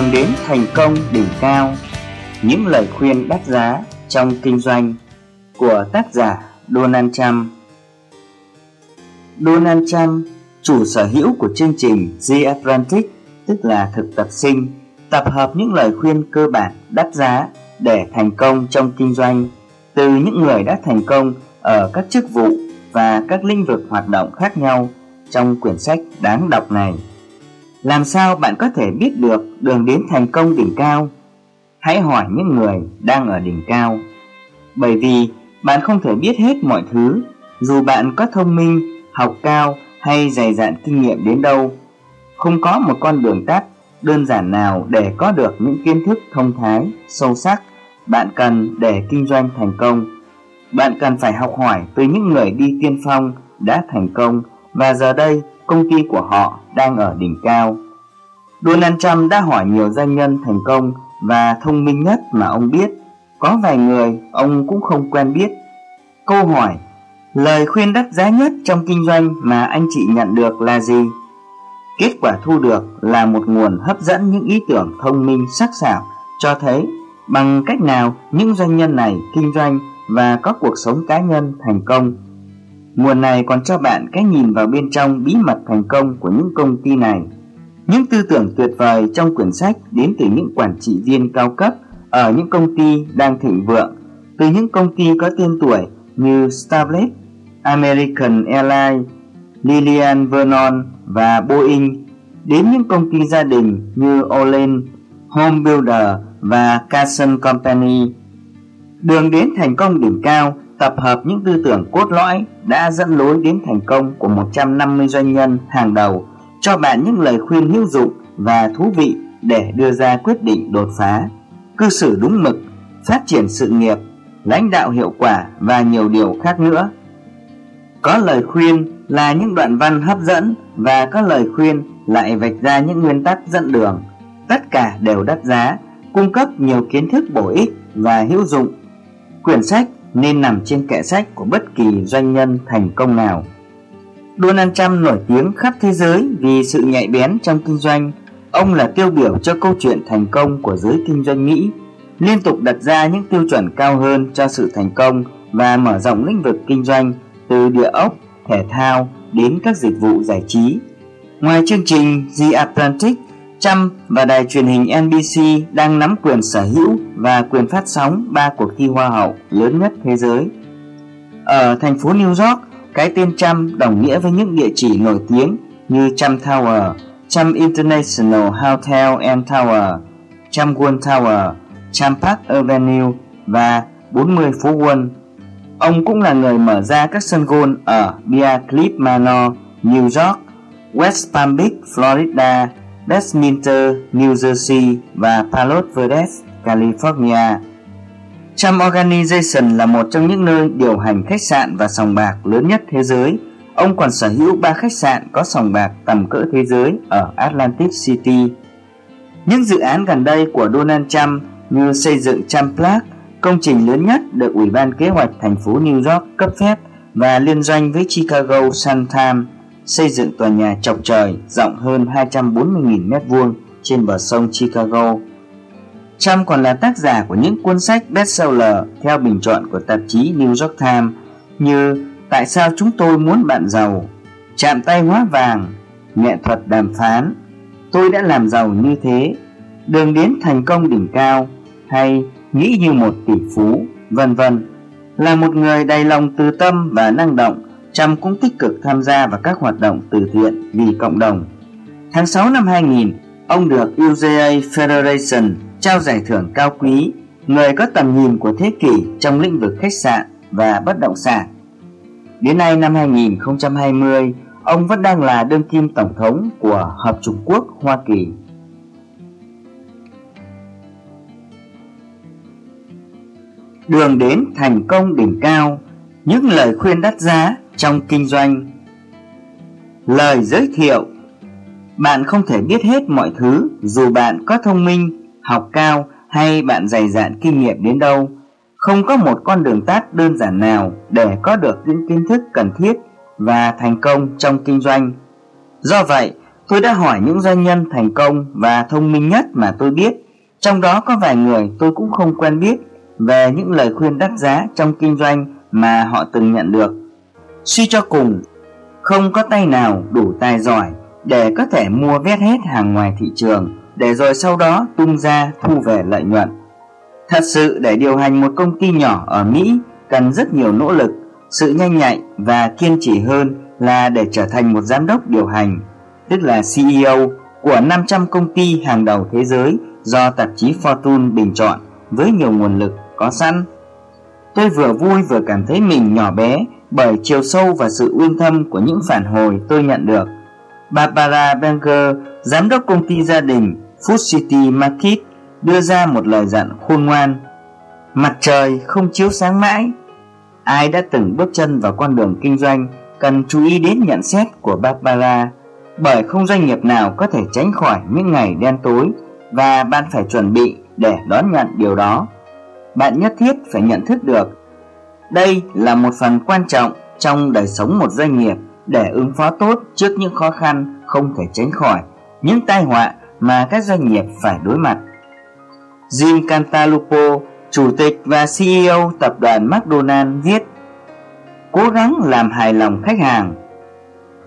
Đường đến thành công đỉnh cao. Những lời khuyên đắt giá trong kinh doanh Của tác giả Donald Trump. Donald Trump, chủ sở hữu của chương trình The Atlantic Tức là thực tập sinh Tập hợp những lời khuyên cơ bản đắt giá để thành công trong kinh doanh. Từ những người đã thành công ở các chức vụ và các lĩnh vực hoạt động khác nhau trong quyển sách đáng đọc này làm sao bạn có thể biết được đường đến thành công đỉnh cao? Hãy hỏi những người đang ở đỉnh cao. Bởi vì bạn không thể biết hết mọi thứ, dù bạn có thông minh, học cao hay dày dạn kinh nghiệm đến đâu. Không có một con đường tắt đơn giản nào để có được những kiến thức thông thái, sâu sắc bạn cần để kinh doanh thành công. Bạn cần phải học hỏi từ những người đi tiên phong đã thành công và giờ đây công ty của họ đang ở đỉnh cao. Donald Trump đã hỏi nhiều doanh nhân thành công và thông minh nhất mà ông biết. Có vài người ông cũng không quen biết. Câu hỏi, Lời khuyên đắt giá nhất trong kinh doanh mà anh chị nhận được là gì? Kết quả thu được là một nguồn hấp dẫn những ý tưởng thông minh, sắc sảo, cho thấy bằng cách nào những doanh nhân này kinh doanh và có cuộc sống cá nhân thành công Nguồn này còn cho bạn cái nhìn vào bên trong bí mật thành công của những công ty này. Những tư tưởng tuyệt vời trong quyển sách đến từ những quản trị viên cao cấp ở những công ty đang thịnh vượng, từ những công ty có tên tuổi như Starfleet, American Airlines, Lillian Vernon và Boeing, đến những công ty gia đình như Olen, Home Builder và Carson Company. Đường đến thành công đỉnh cao tập hợp những tư tưởng cốt lõi đã dẫn lối đến thành công của 150 doanh nhân hàng đầu, cho bạn những lời khuyên hữu dụng và thú vị để đưa ra quyết định đột phá, cư xử đúng mực, phát triển sự nghiệp, lãnh đạo hiệu quả và nhiều điều khác nữa. Có lời khuyên là những đoạn văn hấp dẫn và có lời khuyên lại vạch ra những nguyên tắc dẫn đường. Tất cả đều đắt giá, cung cấp nhiều kiến thức bổ ích và hữu dụng. Quyển sách nên nằm trên kệ sách của bất kỳ doanh nhân thành công nào. Donald Trump nổi tiếng khắp thế giới vì sự nhạy bén trong kinh doanh. Ông là tiêu biểu cho câu chuyện thành công của giới kinh doanh Mỹ, liên tục đặt ra những tiêu chuẩn cao hơn cho sự thành công và mở rộng lĩnh vực kinh doanh từ địa ốc, thể thao đến các dịch vụ giải trí. Ngoài chương trình The Atlantic, Trump và đài truyền hình NBC đang nắm quyền sở hữu và quyền phát sóng ba cuộc thi hoa hậu lớn nhất thế giới. Ở thành phố New York, cái tên Trump đồng nghĩa với những địa chỉ nổi tiếng như Trump Tower, Trump International Hotel and Tower, Trump World Tower, Trump Park Avenue và 40 phố Wall. Ông cũng là người mở ra các sân golf ở Bear Cliff Manor, New York, West Palm Beach, Florida, Westminster, New Jersey và Palos Verdes, California. Cham Organization là một trong những nơi điều hành khách sạn và sòng bạc lớn nhất thế giới. Ông còn sở hữu ba khách sạn có sòng bạc tầm cỡ thế giới ở Atlantic City. Những dự án gần đây của Donald Trump như xây dựng Trump Park, công trình lớn nhất được Ủy ban Kế hoạch thành phố New York cấp phép và liên doanh với Chicago Sun Times xây dựng tòa nhà chọc trời rộng hơn 240.000 m2 trên bờ sông Chicago. Trump còn là tác giả của những cuốn sách bestseller theo bình chọn của tạp chí New York Times như Tại sao chúng tôi muốn bạn giàu, Chạm tay hóa vàng, Nghệ thuật đàm phán, Tôi đã làm giàu như thế, Đường đến thành công đỉnh cao hay Nghĩ như một tỷ phú, vân vân. Là một người đầy lòng từ tâm và năng động, Trump cũng tích cực tham gia vào các hoạt động từ thiện vì cộng đồng. Tháng 6 năm 2000, ông được UGA Federation trao giải thưởng cao quý người có tầm nhìn của thế kỷ trong lĩnh vực khách sạn và bất động sản. Đến nay năm 2020, ông vẫn đang là đương kim tổng thống của Hợp Trung Quốc Hoa Kỳ. Đường đến thành công đỉnh cao, những lời khuyên đắt giá trong kinh doanh. Lời giới thiệu Bạn không thể biết hết mọi thứ dù bạn có thông minh, học cao hay bạn dày dạn kinh nghiệm đến đâu. Không có một con đường tắt đơn giản nào để có được những kiến thức cần thiết và thành công trong kinh doanh. Do vậy, Tôi đã hỏi những doanh nhân thành công và thông minh nhất mà tôi biết, trong đó có vài người tôi cũng không quen biết về những lời khuyên đắt giá trong kinh doanh mà họ từng nhận được. Suy cho cùng, không có tay nào đủ tài giỏi để có thể mua vét hết hàng ngoài thị trường để rồi sau đó tung ra thu về lợi nhuận. Thật sự để điều hành một công ty nhỏ ở Mỹ cần rất nhiều nỗ lực, sự nhanh nhạy và kiên trì hơn là để trở thành một giám đốc điều hành, tức là CEO của 500 công ty hàng đầu thế giới do tạp chí Fortune bình chọn với nhiều nguồn lực có sẵn. Tôi vừa vui vừa cảm thấy mình nhỏ bé bởi chiều sâu và sự uyên thâm của những phản hồi tôi nhận được. Barbara Benger, giám đốc công ty gia đình Food City Market, đưa ra một lời dặn khôn ngoan. Mặt trời không chiếu sáng mãi. Ai đã từng bước chân vào con đường kinh doanh cần chú ý đến nhận xét của Barbara, bởi không doanh nghiệp nào có thể tránh khỏi những ngày đen tối và bạn phải chuẩn bị để đón nhận điều đó. Bạn nhất thiết phải nhận thức được đây là một phần quan trọng trong đời sống một doanh nghiệp để ứng phó tốt trước những khó khăn không thể tránh khỏi, những tai họa mà các doanh nghiệp phải đối mặt. Jim Cantalupo, Chủ tịch và CEO tập đoàn McDonald viết Cố gắng làm hài lòng khách hàng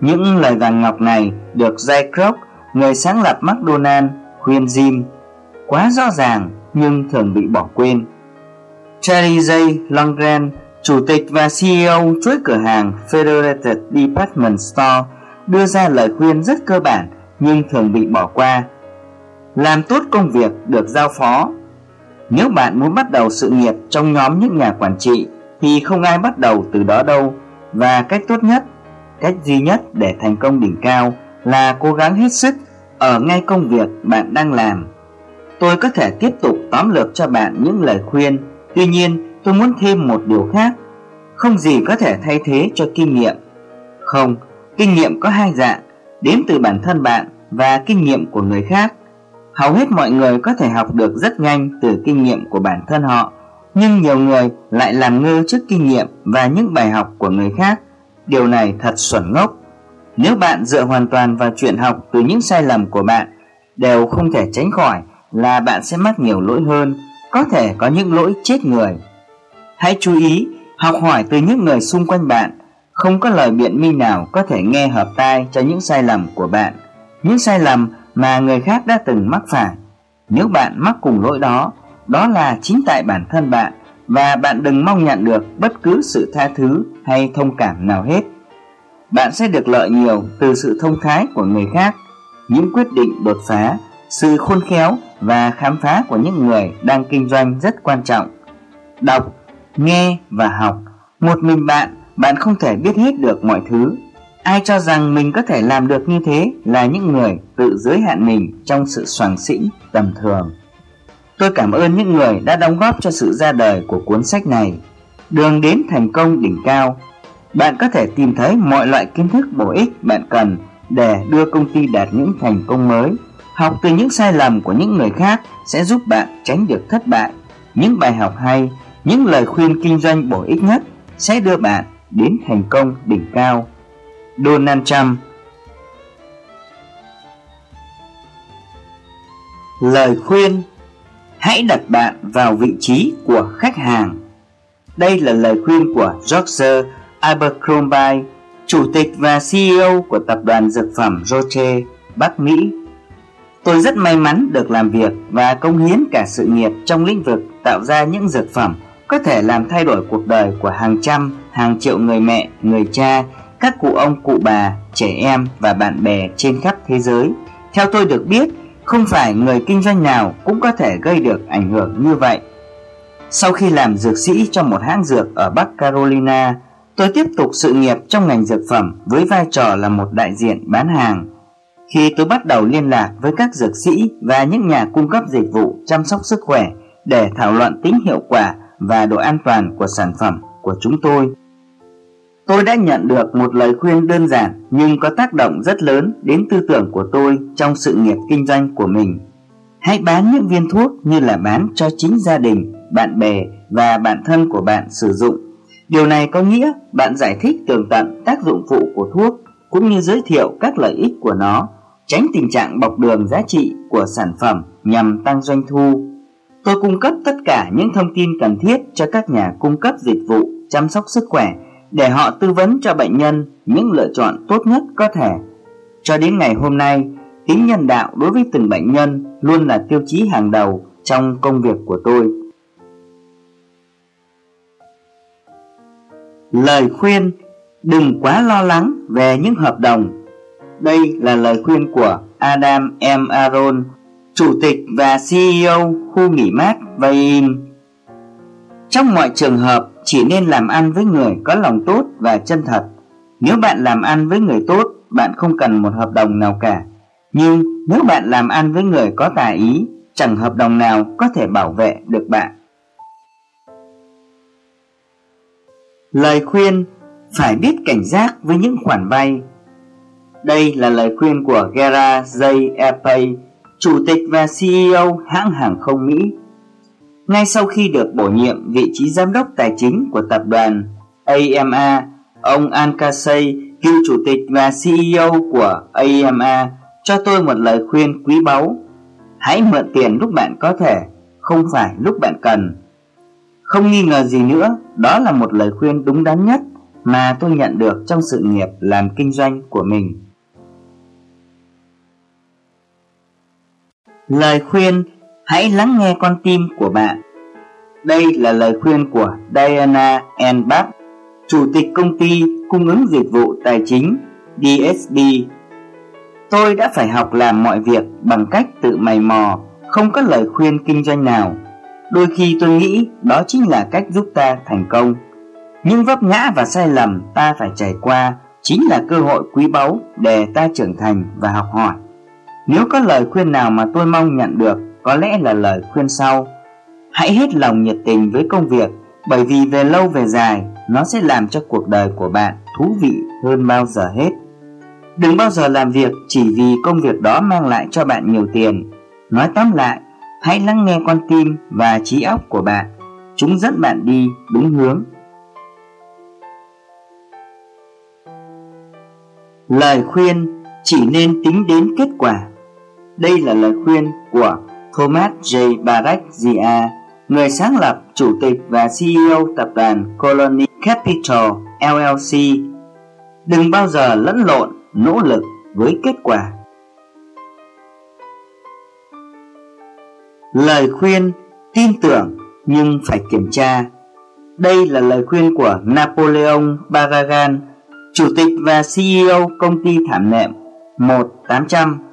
Những lời vàng ngọc này được Jay Kroc, người sáng lập McDonald, khuyên Jim Quá rõ ràng nhưng thường bị bỏ quên Charlie J. Longren, Chủ tịch và CEO chuỗi cửa hàng Federated Department Store đưa ra lời khuyên rất cơ bản nhưng thường bị bỏ qua. Làm tốt công việc được giao phó. Nếu bạn muốn bắt đầu sự nghiệp trong nhóm những nhà quản trị thì không ai bắt đầu từ đó đâu và cách tốt nhất, cách duy nhất để thành công đỉnh cao là cố gắng hết sức ở ngay công việc bạn đang làm. Tôi có thể tiếp tục tóm lược cho bạn những lời khuyên, tuy nhiên tôi muốn thêm một điều khác. Không gì có thể thay thế cho kinh nghiệm. Không, kinh nghiệm có hai dạng, đến từ bản thân bạn và kinh nghiệm của người khác. Hầu hết mọi người có thể học được rất nhanh từ kinh nghiệm của bản thân họ, nhưng nhiều người lại làm ngơ trước kinh nghiệm và những bài học của người khác. Điều này thật xuẩn ngốc. Nếu bạn dựa hoàn toàn vào chuyện học từ những sai lầm của bạn, đều không thể tránh khỏi là bạn sẽ mắc nhiều lỗi hơn. Có thể có những lỗi chết người. Hãy chú ý, học hỏi từ những người xung quanh bạn. Không có lời biện minh nào có thể nghe hợp tai cho những sai lầm của bạn. Những sai lầm mà người khác đã từng mắc phải. Nếu bạn mắc cùng lỗi đó, đó là chính tại bản thân bạn và bạn đừng mong nhận được bất cứ sự tha thứ hay thông cảm nào hết. Bạn sẽ được lợi nhiều từ sự thông thái của người khác, những quyết định đột phá, sự khôn khéo và khám phá của những người đang kinh doanh rất quan trọng. Đọc nghe và học. Một mình bạn, bạn không thể biết hết được mọi thứ. Ai cho rằng mình có thể làm được như thế là những người tự giới hạn mình trong sự soàng xĩnh tầm thường. Tôi cảm ơn những người đã đóng góp cho sự ra đời của cuốn sách này. Đường đến thành công đỉnh cao. Bạn có thể tìm thấy mọi loại kiến thức bổ ích bạn cần để đưa công ty đạt những thành công mới. Học từ những sai lầm của những người khác sẽ giúp bạn tránh được thất bại. Những bài học hay những lời khuyên kinh doanh bổ ích nhất sẽ đưa bạn đến thành công đỉnh cao. Donald Trump Lời khuyên Hãy đặt bạn vào vị trí của khách hàng Đây là lời khuyên của George Abercrombie, Chủ tịch và CEO của tập đoàn dược phẩm Roche, Bắc Mỹ. Tôi rất may mắn được làm việc và công hiến cả sự nghiệp trong lĩnh vực tạo ra những dược phẩm có thể làm thay đổi cuộc đời của hàng trăm, hàng triệu người mẹ, người cha, các cụ ông, cụ bà, trẻ em và bạn bè trên khắp thế giới. Theo tôi được biết, không phải người kinh doanh nào cũng có thể gây được ảnh hưởng như vậy. Sau khi làm dược sĩ cho một hãng dược ở Bắc Carolina, tôi tiếp tục sự nghiệp trong ngành dược phẩm với vai trò là một đại diện bán hàng. Khi tôi bắt đầu liên lạc với các dược sĩ và những nhà cung cấp dịch vụ chăm sóc sức khỏe để thảo luận tính hiệu quả và độ an toàn của sản phẩm của chúng tôi. Tôi đã nhận được một lời khuyên đơn giản nhưng có tác động rất lớn đến tư tưởng của tôi trong sự nghiệp kinh doanh của mình. Hãy bán những viên thuốc như là bán cho chính gia đình, bạn bè và bạn thân của bạn sử dụng. Điều này có nghĩa bạn giải thích tường tận tác dụng phụ của thuốc cũng như giới thiệu các lợi ích của nó, tránh tình trạng bọc đường giá trị của sản phẩm nhằm tăng doanh thu. Tôi cung cấp tất cả những thông tin cần thiết cho các nhà cung cấp dịch vụ chăm sóc sức khỏe để họ tư vấn cho bệnh nhân những lựa chọn tốt nhất có thể. Cho đến ngày hôm nay, tính nhân đạo đối với từng bệnh nhân luôn là tiêu chí hàng đầu trong công việc của tôi. Lời khuyên Đừng quá lo lắng về những hợp đồng Đây là lời khuyên của Adam M. Aron Chủ tịch và CEO khu nghỉ mát Vain Trong mọi trường hợp chỉ nên làm ăn với người có lòng tốt và chân thật Nếu bạn làm ăn với người tốt Bạn không cần một hợp đồng nào cả Nhưng nếu bạn làm ăn với người có tà ý Chẳng hợp đồng nào có thể bảo vệ được bạn Lời khuyên phải biết cảnh giác với những khoản vay. Đây là lời khuyên của Gera J. Epay, Chủ tịch và CEO hãng hàng không Mỹ. Ngay sau khi được bổ nhiệm vị trí giám đốc tài chính của tập đoàn AMA, ông Al Kasey, cựu chủ tịch và CEO của AMA, cho tôi một lời khuyên quý báu. Hãy mượn tiền lúc bạn có thể, không phải lúc bạn cần. Không nghi ngờ gì nữa, đó là một lời khuyên đúng đắn nhất mà tôi nhận được trong sự nghiệp làm kinh doanh của mình. Lời khuyên, Hãy lắng nghe con tim của bạn. Đây là lời khuyên của Diana N. Chủ tịch công ty cung ứng dịch vụ tài chính DSB Tôi đã phải học làm mọi việc bằng cách tự mày mò, Không có lời khuyên kinh doanh nào. Đôi khi tôi nghĩ đó chính là cách giúp ta thành công. Những vấp ngã và sai lầm ta phải trải qua Chính là cơ hội quý báu để ta trưởng thành và học hỏi. Nếu có lời khuyên nào mà tôi mong nhận được, Có lẽ là lời khuyên sau. Hãy hết lòng nhiệt tình với công việc, Bởi vì về lâu về dài, Nó sẽ làm cho cuộc đời của bạn thú vị hơn bao giờ hết. Đừng bao giờ làm việc chỉ vì công việc đó mang lại cho bạn nhiều tiền. Nói tóm lại, Hãy lắng nghe con tim và trí óc của bạn. Chúng dẫn bạn đi đúng hướng. Lời khuyên, chỉ nên tính đến kết quả. Đây là lời khuyên của Thomas J. Barak-Zia Người sáng lập, chủ tịch và CEO tập đoàn Colony Capital LLC Đừng bao giờ lẫn lộn nỗ lực với kết quả Lời khuyên tin tưởng nhưng phải kiểm tra. Đây là lời khuyên của Napoleon Baragan, Chủ tịch và CEO công ty thảm nệm 1800.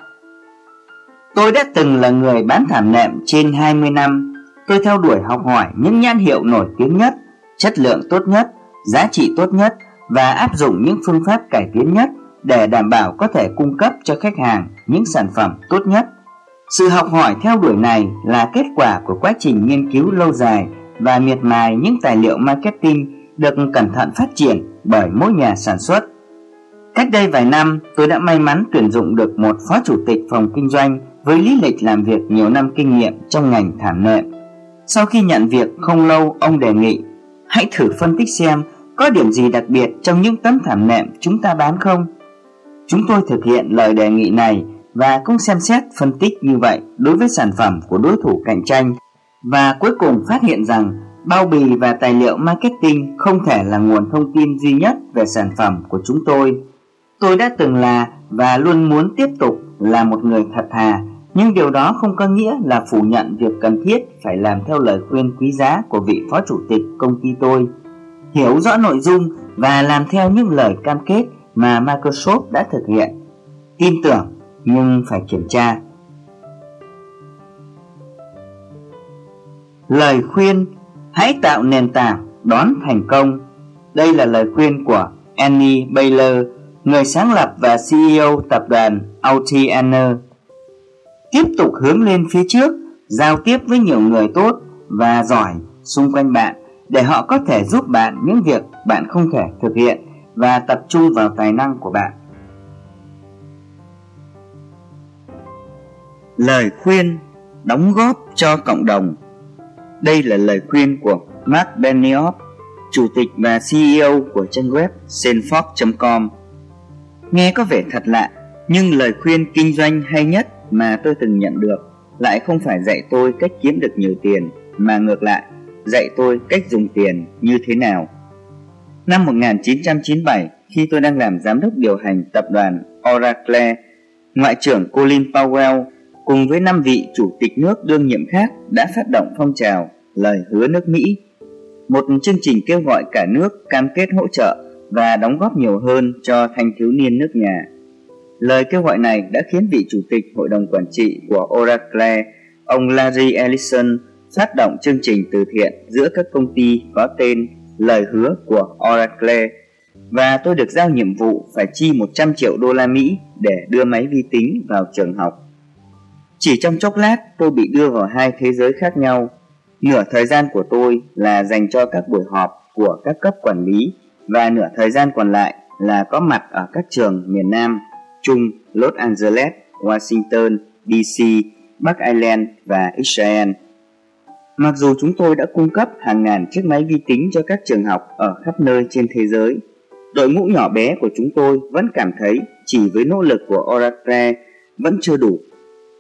Tôi đã từng là người bán thảm nệm trên 20 năm. Tôi theo đuổi học hỏi những nhãn hiệu nổi tiếng nhất, chất lượng tốt nhất, giá trị tốt nhất và áp dụng những phương pháp cải tiến nhất để đảm bảo có thể cung cấp cho khách hàng những sản phẩm tốt nhất sự học hỏi theo đuổi này là kết quả của quá trình nghiên cứu lâu dài và miệt mài những tài liệu marketing được cẩn thận phát triển bởi mỗi nhà sản xuất. Cách đây vài năm, tôi đã may mắn tuyển dụng được một phó chủ tịch phòng kinh doanh với lý lịch làm việc nhiều năm kinh nghiệm trong ngành thảm nệm. Sau khi nhận việc không lâu, ông đề nghị hãy thử phân tích xem có điểm gì đặc biệt trong những tấm thảm nệm chúng ta bán không. Chúng tôi thực hiện lời đề nghị này và cũng xem xét phân tích như vậy đối với sản phẩm của đối thủ cạnh tranh và cuối cùng phát hiện rằng bao bì và tài liệu marketing không thể là nguồn thông tin duy nhất về sản phẩm của chúng tôi. Tôi đã từng là và luôn muốn tiếp tục là một người thật thà, nhưng điều đó không có nghĩa là phủ nhận việc cần thiết phải làm theo lời khuyên quý giá của vị phó chủ tịch công ty tôi. Hiểu rõ nội dung và làm theo những lời cam kết mà Microsoft đã thực hiện. Tin tưởng, nhưng phải kiểm tra. Lời khuyên, Hãy tạo nền tảng đón thành công Đây là lời khuyên của Annie Baylor, Người sáng lập và CEO tập đoàn Altianer Tiếp tục hướng lên phía trước Giao tiếp với nhiều người tốt và giỏi xung quanh bạn Để họ có thể giúp bạn những việc bạn không thể thực hiện Và tập trung vào tài năng của bạn. Lời khuyên đóng góp cho cộng đồng. Đây là lời khuyên của Mark Benioff, Chủ tịch và CEO của trang web senfox.com Nghe có vẻ thật lạ, Nhưng lời khuyên kinh doanh hay nhất mà tôi từng nhận được lại không phải dạy tôi cách kiếm được nhiều tiền mà ngược lại dạy tôi cách dùng tiền như thế nào. Năm 1997, khi tôi đang làm giám đốc điều hành tập đoàn Oracle, Ngoại trưởng Colin Powell cùng với năm vị chủ tịch nước đương nhiệm khác đã phát động phong trào lời hứa nước Mỹ, một chương trình kêu gọi cả nước cam kết hỗ trợ và đóng góp nhiều hơn cho thanh thiếu niên nước nhà. Lời kêu gọi này đã khiến vị chủ tịch hội đồng quản trị của Oracle, ông Larry Ellison, phát động chương trình từ thiện giữa các công ty có tên lời hứa của Oracle và tôi được giao nhiệm vụ phải chi 100 triệu đô la Mỹ để đưa máy vi tính vào trường học. Chỉ trong chốc lát tôi bị đưa vào hai thế giới khác nhau. Nửa thời gian của tôi là dành cho các buổi họp của các cấp quản lý và nửa thời gian còn lại là có mặt ở các trường miền Nam, Trung, Los Angeles, Washington, DC, Bắc Ireland và Israel. Mặc dù chúng tôi đã cung cấp hàng ngàn chiếc máy vi tính cho các trường học ở khắp nơi trên thế giới, đội ngũ nhỏ bé của chúng tôi vẫn cảm thấy chỉ với nỗ lực của Oracle vẫn chưa đủ.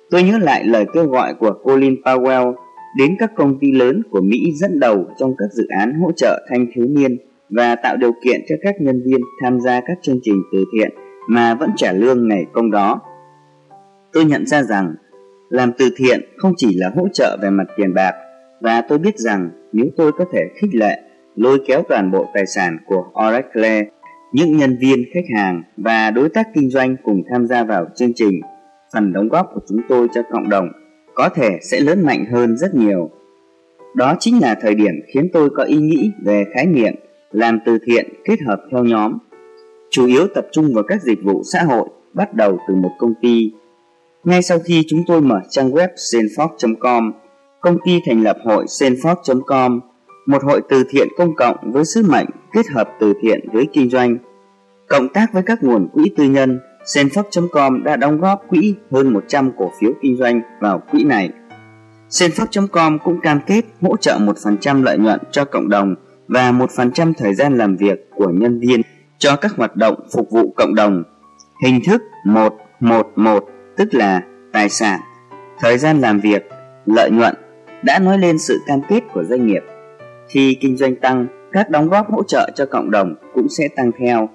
Tôi nhớ lại lời kêu gọi của Colin Powell đến các công ty lớn của Mỹ dẫn đầu trong các dự án hỗ trợ thanh thiếu niên và tạo điều kiện cho các nhân viên tham gia các chương trình từ thiện mà vẫn trả lương ngày công đó. Tôi nhận ra rằng làm từ thiện không chỉ là hỗ trợ về mặt tiền bạc và tôi biết rằng nếu tôi có thể khích lệ lôi kéo toàn bộ tài sản của Oracle, những nhân viên, khách hàng và đối tác kinh doanh cùng tham gia vào chương trình, phần đóng góp của chúng tôi cho cộng đồng có thể sẽ lớn mạnh hơn rất nhiều. Đó chính là thời điểm khiến tôi có ý nghĩ về khái niệm làm từ thiện kết hợp theo nhóm, chủ yếu tập trung vào các dịch vụ xã hội bắt đầu từ một công ty. Ngay sau khi chúng tôi mở trang web senfox.com, công ty thành lập hội senfox.com, một hội từ thiện công cộng với sứ mệnh kết hợp từ thiện với kinh doanh. Cộng tác với các nguồn quỹ tư nhân, senfox.com đã đóng góp quỹ hơn 100 cổ phiếu kinh doanh vào quỹ này. Senfox.com cũng cam kết hỗ trợ 1% lợi nhuận cho cộng đồng và 1% thời gian làm việc của nhân viên cho các hoạt động phục vụ cộng đồng. Hình thức 111 tức là tài sản, thời gian làm việc, lợi nhuận đã nói lên sự cam kết của doanh nghiệp. Khi kinh doanh tăng, các đóng góp hỗ trợ cho cộng đồng cũng sẽ tăng theo.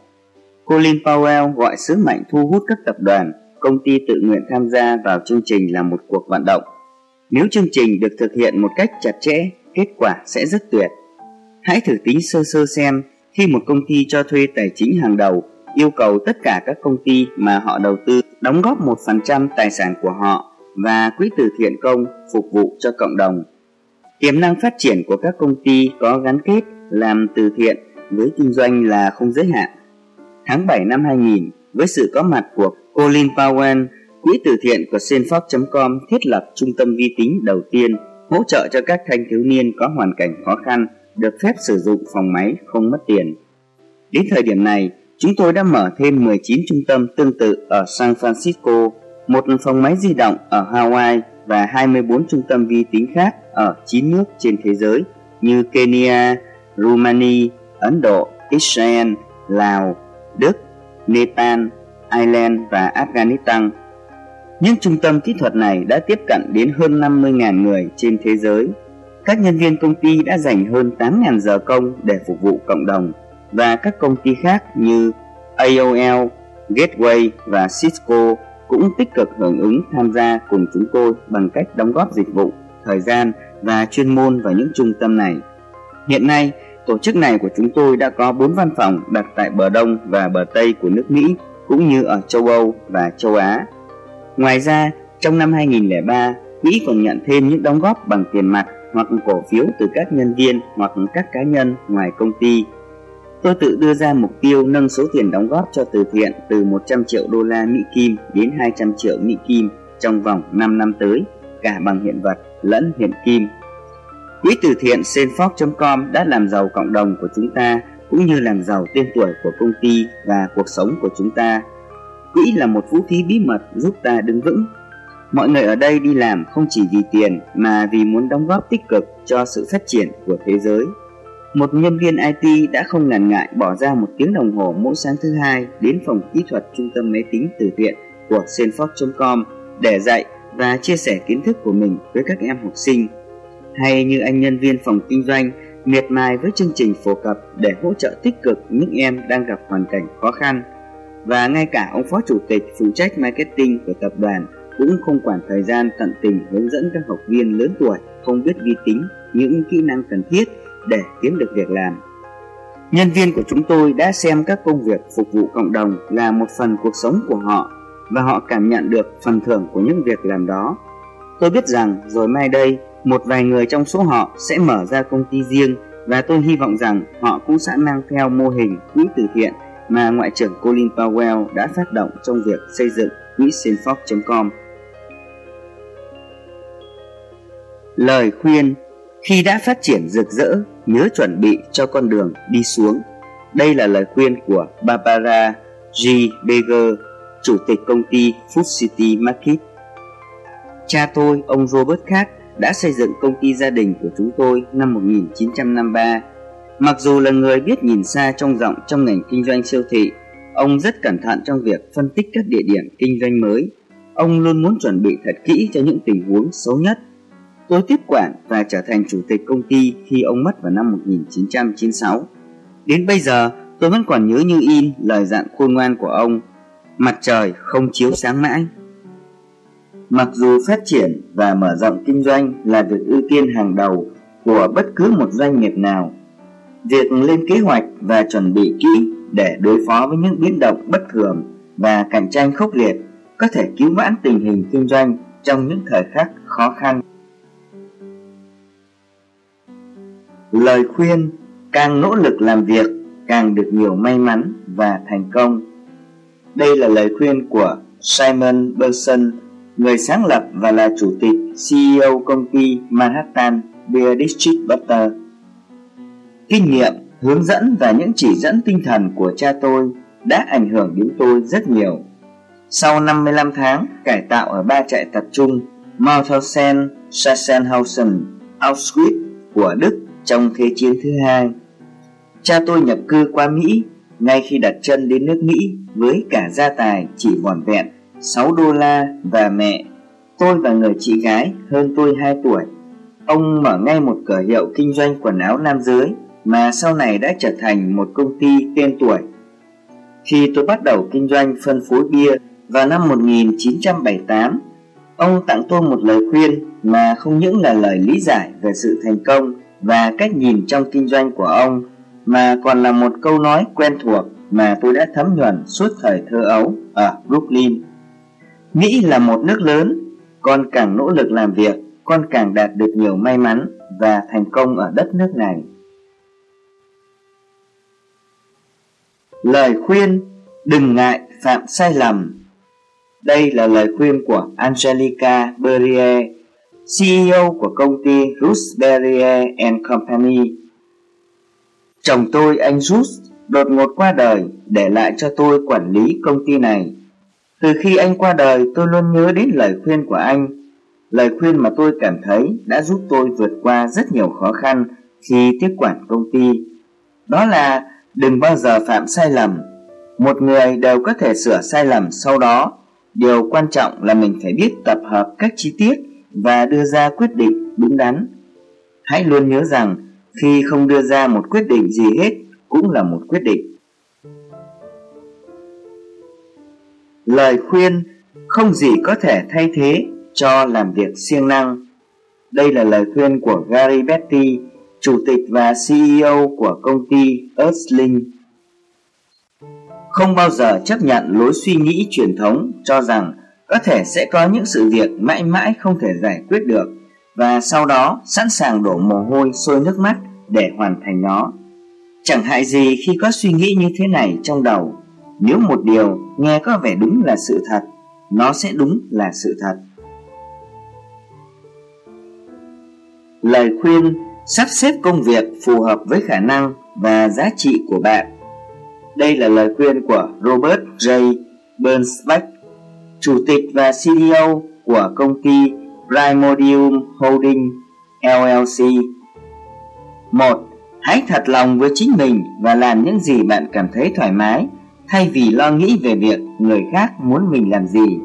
Colin Powell gọi sứ mệnh thu hút các tập đoàn, công ty tự nguyện tham gia vào chương trình là một cuộc vận động. Nếu chương trình được thực hiện một cách chặt chẽ, kết quả sẽ rất tuyệt. Hãy thử tính sơ sơ xem khi một công ty cho thuê tài chính hàng đầu yêu cầu tất cả các công ty mà họ đầu tư đóng góp 1% tài sản của họ và quỹ từ thiện công phục vụ cho cộng đồng. Tiềm năng phát triển của các công ty có gắn kết làm từ thiện với kinh doanh là không giới hạn. Tháng 7 năm 2000, với sự có mặt của Colin Powell, quỹ từ thiện của Senfox.com thiết lập trung tâm vi tính đầu tiên hỗ trợ cho các thanh thiếu niên có hoàn cảnh khó khăn được phép sử dụng phòng máy không mất tiền. Đến thời điểm này, chúng tôi đã mở thêm 19 trung tâm tương tự ở San Francisco, một phòng máy di động ở Hawaii và 24 trung tâm vi tính khác ở 9 nước trên thế giới như Kenya, Romania, Ấn Độ, Israel, Lào, Đức, Nepal, Ireland và Afghanistan. Những trung tâm kỹ thuật này đã tiếp cận đến hơn 50.000 người trên thế giới các nhân viên công ty đã dành hơn 8.000 giờ công để phục vụ cộng đồng và các công ty khác như AOL, Gateway và Cisco cũng tích cực hưởng ứng tham gia cùng chúng tôi bằng cách đóng góp dịch vụ, thời gian và chuyên môn vào những trung tâm này. Hiện nay, tổ chức này của chúng tôi đã có 4 văn phòng đặt tại bờ Đông và bờ Tây của nước Mỹ cũng như ở châu Âu và châu Á. Ngoài ra, trong năm 2003, Mỹ còn nhận thêm những đóng góp bằng tiền mặt hoặc cổ phiếu từ các nhân viên hoặc các cá nhân ngoài công ty. Tôi tự đưa ra mục tiêu nâng số tiền đóng góp cho từ thiện từ 100 triệu đô la Mỹ Kim đến 200 triệu Mỹ Kim trong vòng 5 năm tới, cả bằng hiện vật lẫn hiện kim. Quỹ từ thiện senfox.com đã làm giàu cộng đồng của chúng ta cũng như làm giàu tên tuổi của công ty và cuộc sống của chúng ta. Quỹ là một vũ khí bí mật giúp ta đứng vững Mọi người ở đây đi làm không chỉ vì tiền mà vì muốn đóng góp tích cực cho sự phát triển của thế giới. Một nhân viên IT đã không ngần ngại bỏ ra một tiếng đồng hồ mỗi sáng thứ hai đến phòng kỹ thuật trung tâm máy tính từ thiện của senfox.com để dạy và chia sẻ kiến thức của mình với các em học sinh. Hay như anh nhân viên phòng kinh doanh miệt mài với chương trình phổ cập để hỗ trợ tích cực những em đang gặp hoàn cảnh khó khăn. Và ngay cả ông phó chủ tịch phụ trách marketing của tập đoàn cũng không quản thời gian tận tình hướng dẫn các học viên lớn tuổi không biết vi tính những kỹ năng cần thiết để kiếm được việc làm. Nhân viên của chúng tôi đã xem các công việc phục vụ cộng đồng là một phần cuộc sống của họ và họ cảm nhận được phần thưởng của những việc làm đó. Tôi biết rằng rồi mai đây, một vài người trong số họ sẽ mở ra công ty riêng và tôi hy vọng rằng họ cũng sẽ mang theo mô hình quỹ từ thiện mà Ngoại trưởng Colin Powell đã phát động trong việc xây dựng quỹ Sinfox.com. Lời khuyên Khi đã phát triển rực rỡ, nhớ chuẩn bị cho con đường đi xuống. Đây là lời khuyên của Barbara G. Beger, chủ tịch công ty Food City Market. Cha tôi, ông Robert Khác, đã xây dựng công ty gia đình của chúng tôi năm 1953. Mặc dù là người biết nhìn xa trong rộng trong ngành kinh doanh siêu thị, ông rất cẩn thận trong việc phân tích các địa điểm kinh doanh mới. Ông luôn muốn chuẩn bị thật kỹ cho những tình huống xấu nhất. Tôi tiếp quản và trở thành chủ tịch công ty khi ông mất vào năm 1996. Đến bây giờ, tôi vẫn còn nhớ như in lời dặn khôn ngoan của ông mặt trời không chiếu sáng mãi. Mặc dù phát triển và mở rộng kinh doanh là việc ưu tiên hàng đầu của bất cứ một doanh nghiệp nào, việc lên kế hoạch và chuẩn bị kỹ để đối phó với những biến động bất thường và cạnh tranh khốc liệt có thể cứu vãn tình hình kinh doanh trong những thời khắc khó khăn. Lời khuyên càng nỗ lực làm việc càng được nhiều may mắn và thành công đây là lời khuyên của Simon Burson, người sáng lập và là chủ tịch CEO công ty Manhattan Beer District Butter. Kinh nghiệm, hướng dẫn và những chỉ dẫn tinh thần của cha tôi đã ảnh hưởng đến tôi rất nhiều. Sau 55 tháng cải tạo ở ba trại tập trung Mauthausen, Sachsenhausen, Auschwitz của Đức trong Thế chiến thứ hai, cha tôi nhập cư qua Mỹ ngay khi đặt chân đến nước Mỹ với cả gia tài chỉ vỏn vẹn 6 đô la và mẹ, tôi và người chị gái hơn tôi 2 tuổi. Ông mở ngay một cửa hiệu kinh doanh quần áo nam giới mà sau này đã trở thành một công ty tên tuổi. Khi tôi bắt đầu kinh doanh phân phối bia vào năm 1978, ông tặng tôi một lời khuyên mà không những là lời lý giải về sự thành công và cách nhìn trong kinh doanh của ông mà còn là một câu nói quen thuộc mà tôi đã thấm nhuần suốt thời thơ ấu ở Brooklyn. Mỹ là một nước lớn, con càng nỗ lực làm việc, con càng đạt được nhiều may mắn và thành công ở đất nước này. Lời khuyên Đừng ngại phạm sai lầm Đây là lời khuyên của Angelica Berrier, CEO của công ty Ruth Berrier and Company. Chồng tôi, anh Rút đột ngột qua đời để lại cho tôi quản lý công ty này. Từ khi anh qua đời, tôi luôn nhớ đến lời khuyên của anh. Lời khuyên mà tôi cảm thấy đã giúp tôi vượt qua rất nhiều khó khăn khi tiếp quản công ty. Đó là đừng bao giờ phạm sai lầm. Một người đều có thể sửa sai lầm sau đó. Điều quan trọng là mình phải biết tập hợp các chi tiết và đưa ra quyết định đúng đắn. Hãy luôn nhớ rằng, khi không đưa ra một quyết định gì hết cũng là một quyết định. Lời khuyên, không gì có thể thay thế cho làm việc siêng năng. Đây là lời khuyên của Gary Betty, chủ tịch và CEO của công ty Earthling. Không bao giờ chấp nhận lối suy nghĩ truyền thống cho rằng có thể sẽ có những sự việc mãi mãi không thể giải quyết được và sau đó sẵn sàng đổ mồ hôi sôi nước mắt để hoàn thành nó. Chẳng hại gì khi có suy nghĩ như thế này trong đầu. Nếu một điều nghe có vẻ đúng là sự thật, nó sẽ đúng là sự thật. Lời khuyên sắp xếp công việc phù hợp với khả năng và giá trị của bạn. Đây là lời khuyên của Robert J. Bernstein, Chủ tịch và CEO của công ty Primordium Holding LLC 1. Hãy thật lòng với chính mình và làm những gì bạn cảm thấy thoải mái thay vì lo nghĩ về việc người khác muốn mình làm gì.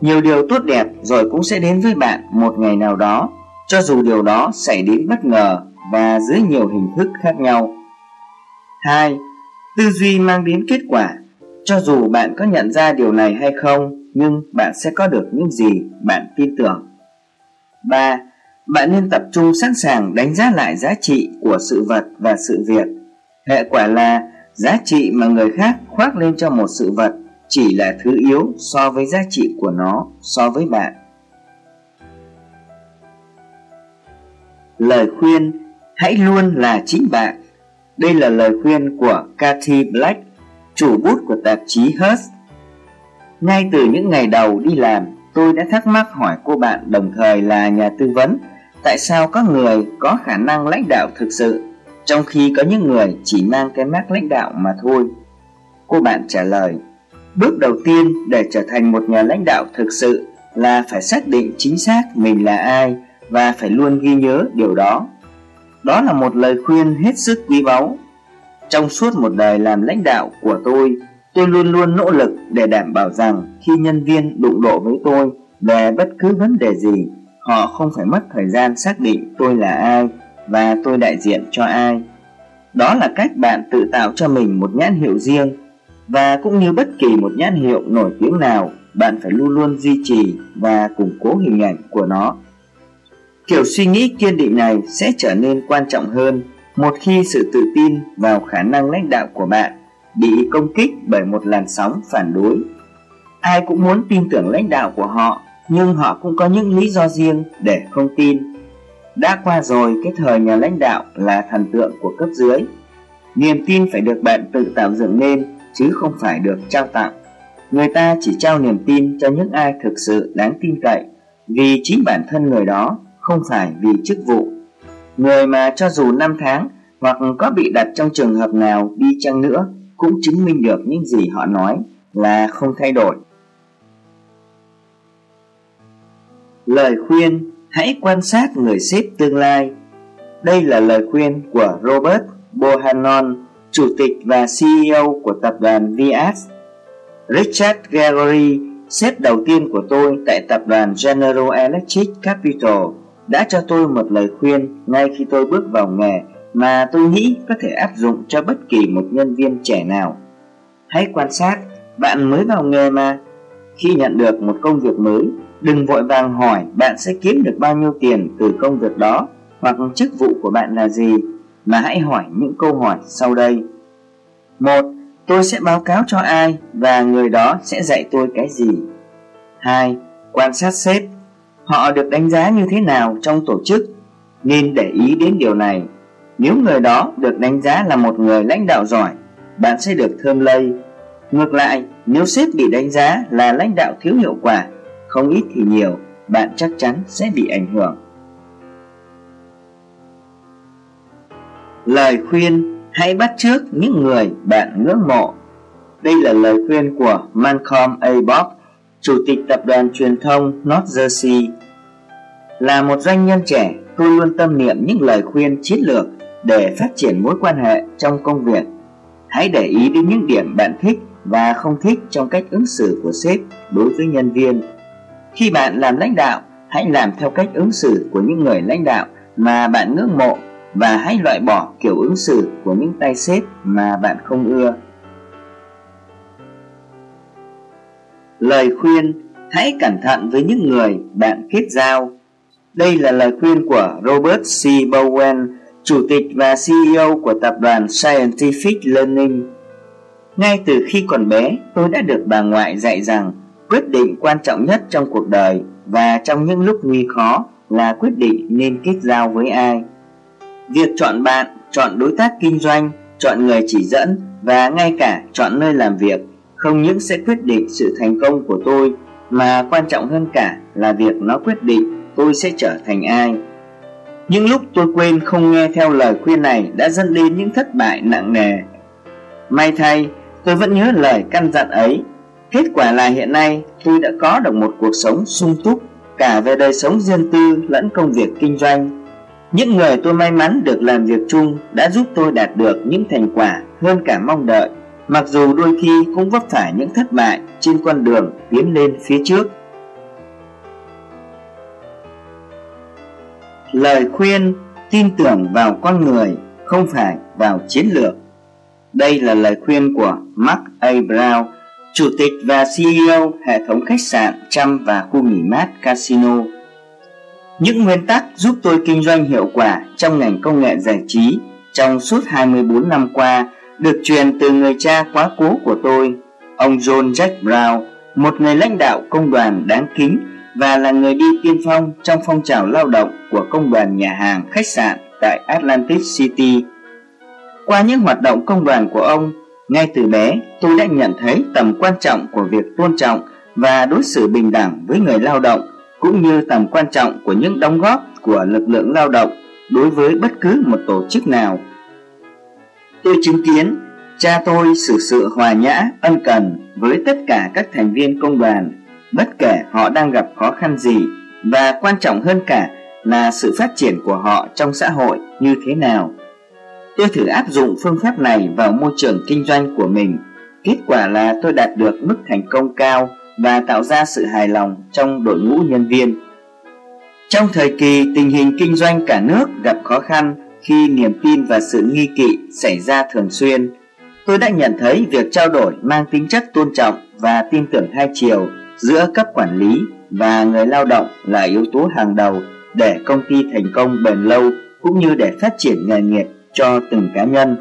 Nhiều điều tốt đẹp rồi cũng sẽ đến với bạn một ngày nào đó, cho dù điều đó xảy đến bất ngờ và dưới nhiều hình thức khác nhau. 2. Tư duy mang đến kết quả. Cho dù bạn có nhận ra điều này hay không, nhưng bạn sẽ có được những gì bạn tin tưởng. 3. Bạn nên tập trung sẵn sàng đánh giá lại giá trị của sự vật và sự việc. Hệ quả là giá trị mà người khác khoác lên cho một sự vật chỉ là thứ yếu so với giá trị của nó so với bạn. Lời khuyên Hãy luôn là chính bạn Đây là lời khuyên của Cathy Black, chủ bút của tạp chí Hearst. Ngay từ những ngày đầu đi làm, tôi đã thắc mắc hỏi cô bạn đồng thời là nhà tư vấn Tại sao có người có khả năng lãnh đạo thực sự Trong khi có những người chỉ mang cái mác lãnh đạo mà thôi Cô bạn trả lời Bước đầu tiên để trở thành một nhà lãnh đạo thực sự là phải xác định chính xác mình là ai và phải luôn ghi nhớ điều đó. Đó là một lời khuyên hết sức quý báu. Trong suốt một đời làm lãnh đạo của tôi, tôi luôn luôn nỗ lực để đảm bảo rằng khi nhân viên đụng độ với tôi về bất cứ vấn đề gì, họ không phải mất thời gian xác định tôi là ai và tôi đại diện cho ai. Đó là cách bạn tự tạo cho mình một nhãn hiệu riêng và cũng như bất kỳ một nhãn hiệu nổi tiếng nào, bạn phải luôn luôn duy trì và củng cố hình ảnh của nó. Kiểu suy nghĩ kiên định này sẽ trở nên quan trọng hơn một khi sự tự tin vào khả năng lãnh đạo của bạn bị công kích bởi một làn sóng phản đối. Ai cũng muốn tin tưởng lãnh đạo của họ, nhưng họ cũng có những lý do riêng để không tin. Đã qua rồi cái thời nhà lãnh đạo là thần tượng của cấp dưới. Niềm tin phải được bạn tự tạo dựng nên chứ không phải được trao tặng. Người ta chỉ trao niềm tin cho những ai thực sự đáng tin cậy vì chính bản thân người đó, không phải vì chức vụ. Người mà cho dù năm tháng hoặc có bị đặt trong trường hợp nào đi chăng nữa cũng chứng minh được những gì họ nói là không thay đổi. Lời khuyên Hãy quan sát người sếp tương lai Đây là lời khuyên của Robert Bohannon chủ tịch và CEO của tập đoàn Vias. Richard Gregory, sếp đầu tiên của tôi tại tập đoàn General Electric Capital, đã cho tôi một lời khuyên ngay khi tôi bước vào nghề mà tôi nghĩ có thể áp dụng cho bất kỳ một nhân viên trẻ nào. Hãy quan sát, bạn mới vào nghề mà. Khi nhận được một công việc mới, đừng vội vàng hỏi bạn sẽ kiếm được bao nhiêu tiền từ công việc đó hoặc chức vụ của bạn là gì mà hãy hỏi những câu hỏi sau đây. Một, tôi sẽ báo cáo cho ai và người đó sẽ dạy tôi cái gì? Hai, quan sát sếp. Họ được đánh giá như thế nào trong tổ chức? Nên để ý đến điều này. Nếu người đó được đánh giá là một người lãnh đạo giỏi, bạn sẽ được thơm lây. Ngược lại, nếu sếp bị đánh giá là lãnh đạo thiếu hiệu quả, không ít thì nhiều, bạn chắc chắn sẽ bị ảnh hưởng. Lời khuyên hãy bắt chước những người bạn ngưỡng mộ. Đây là lời khuyên của Malcolm A. Bob, Chủ tịch Tập đoàn Truyền thông North Jersey. Là một doanh nhân trẻ, tôi luôn tâm niệm những lời khuyên chiến lược để phát triển mối quan hệ trong công việc. Hãy để ý đến những điểm bạn thích và không thích trong cách ứng xử của sếp đối với nhân viên. Khi bạn làm lãnh đạo, hãy làm theo cách ứng xử của những người lãnh đạo mà bạn ngưỡng mộ và hãy loại bỏ kiểu ứng xử của những tay sếp mà bạn không ưa. Lời khuyên Hãy cẩn thận với những người bạn kết giao. Đây là lời khuyên của Robert C. Bowen, Chủ tịch và CEO của tập đoàn Scientific Learning. Ngay từ khi còn bé, tôi đã được bà ngoại dạy rằng quyết định quan trọng nhất trong cuộc đời và trong những lúc nguy khó là quyết định nên kết giao với ai. Việc chọn bạn, chọn đối tác kinh doanh, chọn người chỉ dẫn và ngay cả chọn nơi làm việc không những sẽ quyết định sự thành công của tôi mà quan trọng hơn cả là việc nó quyết định tôi sẽ trở thành ai. Những lúc tôi quên không nghe theo lời khuyên này đã dẫn đến những thất bại nặng nề. May thay, tôi vẫn nhớ lời căn dặn ấy. Kết quả là hiện nay tôi đã có được một cuộc sống sung túc cả về đời sống riêng tư lẫn công việc kinh doanh những người tôi may mắn được làm việc chung đã giúp tôi đạt được những thành quả hơn cả mong đợi mặc dù đôi khi cũng vấp phải những thất bại trên con đường tiến lên phía trước. Lời khuyên tin tưởng vào con người không phải vào chiến lược. Đây là lời khuyên của Mark A. Brown, Chủ tịch và CEO hệ thống khách sạn Trăm và khu nghỉ mát Casino. Những nguyên tắc giúp tôi kinh doanh hiệu quả trong ngành công nghệ giải trí trong suốt 24 năm qua được truyền từ người cha quá cố của tôi, ông John Jack Brown, một người lãnh đạo công đoàn đáng kính và là người đi tiên phong trong phong trào lao động của công đoàn nhà hàng khách sạn tại Atlantic City. Qua những hoạt động công đoàn của ông, ngay từ bé tôi đã nhận thấy tầm quan trọng của việc tôn trọng và đối xử bình đẳng với người lao động cũng như tầm quan trọng của những đóng góp của lực lượng lao động đối với bất cứ một tổ chức nào. Tôi chứng kiến cha tôi xử sự hòa nhã, ân cần với tất cả các thành viên công đoàn, bất kể họ đang gặp khó khăn gì và quan trọng hơn cả là sự phát triển của họ trong xã hội như thế nào. Tôi thử áp dụng phương pháp này vào môi trường kinh doanh của mình. Kết quả là tôi đạt được mức thành công cao và tạo ra sự hài lòng trong đội ngũ nhân viên. Trong thời kỳ tình hình kinh doanh cả nước gặp khó khăn khi niềm tin và sự nghi kỵ xảy ra thường xuyên, tôi đã nhận thấy việc trao đổi mang tính chất tôn trọng và tin tưởng hai chiều giữa cấp quản lý và người lao động là yếu tố hàng đầu để công ty thành công bền lâu cũng như để phát triển nghề nghiệp cho từng cá nhân.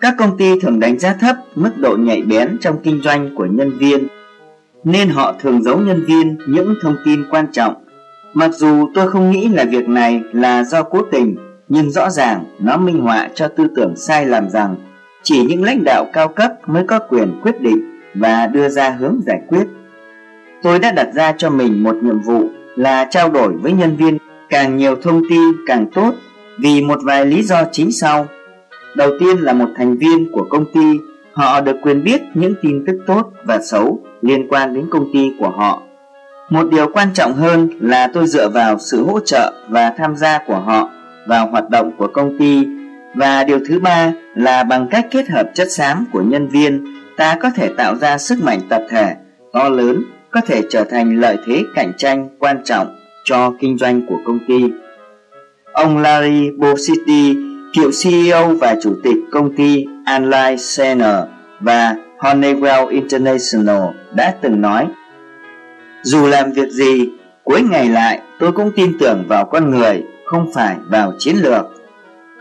Các công ty thường đánh giá thấp mức độ nhạy bén trong kinh doanh của nhân viên nên họ thường giấu nhân viên những thông tin quan trọng. Mặc dù tôi không nghĩ là việc này là do cố tình, nhưng rõ ràng nó minh họa cho tư tưởng sai lầm rằng chỉ những lãnh đạo cao cấp mới có quyền quyết định và đưa ra hướng giải quyết. Tôi đã đặt ra cho mình một nhiệm vụ là trao đổi với nhân viên càng nhiều thông tin càng tốt vì một vài lý do chính sau. Đầu tiên là một thành viên của công ty, họ được quyền biết những tin tức tốt và xấu liên quan đến công ty của họ. Một điều quan trọng hơn là tôi dựa vào sự hỗ trợ và tham gia của họ vào hoạt động của công ty và điều thứ ba là bằng cách kết hợp chất xám của nhân viên ta có thể tạo ra sức mạnh tập thể to lớn có thể trở thành lợi thế cạnh tranh quan trọng cho kinh doanh của công ty. Ông Larry Bositi, cựu CEO và chủ tịch công ty Anline Center và Honeywell International đã từng nói Dù làm việc gì, cuối ngày lại tôi cũng tin tưởng vào con người, không phải vào chiến lược.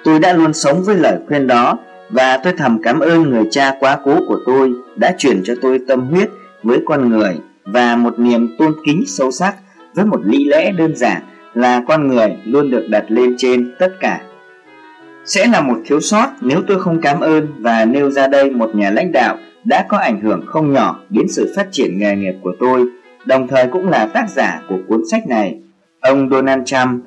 Tôi đã luôn sống với lời khuyên đó và tôi thầm cảm ơn người cha quá cố của tôi đã chuyển cho tôi tâm huyết với con người và một niềm tôn kính sâu sắc với một lý lẽ đơn giản là con người luôn được đặt lên trên tất cả. Sẽ là một thiếu sót nếu tôi không cảm ơn và nêu ra đây một nhà lãnh đạo đã có ảnh hưởng không nhỏ đến sự phát triển nghề nghiệp của tôi, đồng thời cũng là tác giả của cuốn sách này, ông Donald Trump.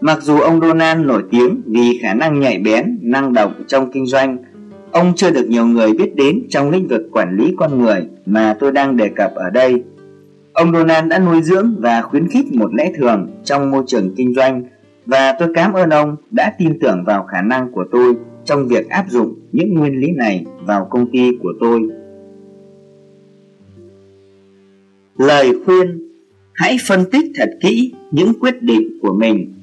Mặc dù ông Donald nổi tiếng vì khả năng nhạy bén, năng động trong kinh doanh, ông chưa được nhiều người biết đến trong lĩnh vực quản lý con người mà tôi đang đề cập ở đây. Ông Donald đã nuôi dưỡng và khuyến khích một lẽ thường trong môi trường kinh doanh và tôi cảm ơn ông đã tin tưởng vào khả năng của tôi trong việc áp dụng những nguyên lý này vào công ty của tôi. Lời khuyên Hãy phân tích thật kỹ những quyết định của mình.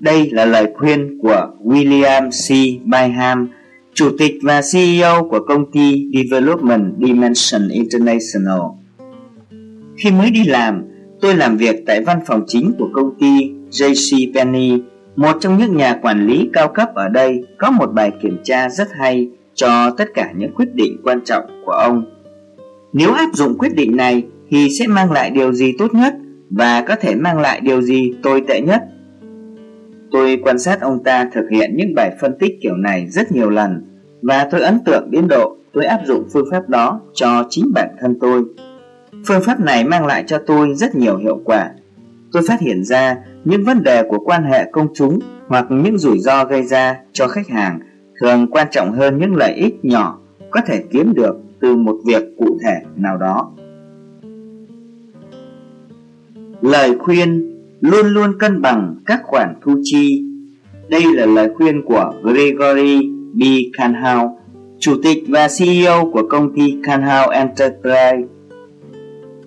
Đây là lời khuyên của William C. Byham, Chủ tịch và CEO của công ty Development Dimension International. Khi mới đi làm, tôi làm việc tại văn phòng chính của công ty JC Penney một trong những nhà quản lý cao cấp ở đây có một bài kiểm tra rất hay cho tất cả những quyết định quan trọng của ông. Nếu áp dụng quyết định này thì sẽ mang lại điều gì tốt nhất và có thể mang lại điều gì tồi tệ nhất. Tôi quan sát ông ta thực hiện những bài phân tích kiểu này rất nhiều lần và tôi ấn tượng đến độ tôi áp dụng phương pháp đó cho chính bản thân tôi. Phương pháp này mang lại cho tôi rất nhiều hiệu quả. Tôi phát hiện ra những vấn đề của quan hệ công chúng hoặc những rủi ro gây ra cho khách hàng thường quan trọng hơn những lợi ích nhỏ có thể kiếm được từ một việc cụ thể nào đó. Lời khuyên luôn luôn cân bằng các khoản thu chi. Đây là lời khuyên của Gregory B. Canhau, chủ tịch và CEO của công ty Canhau Enterprise.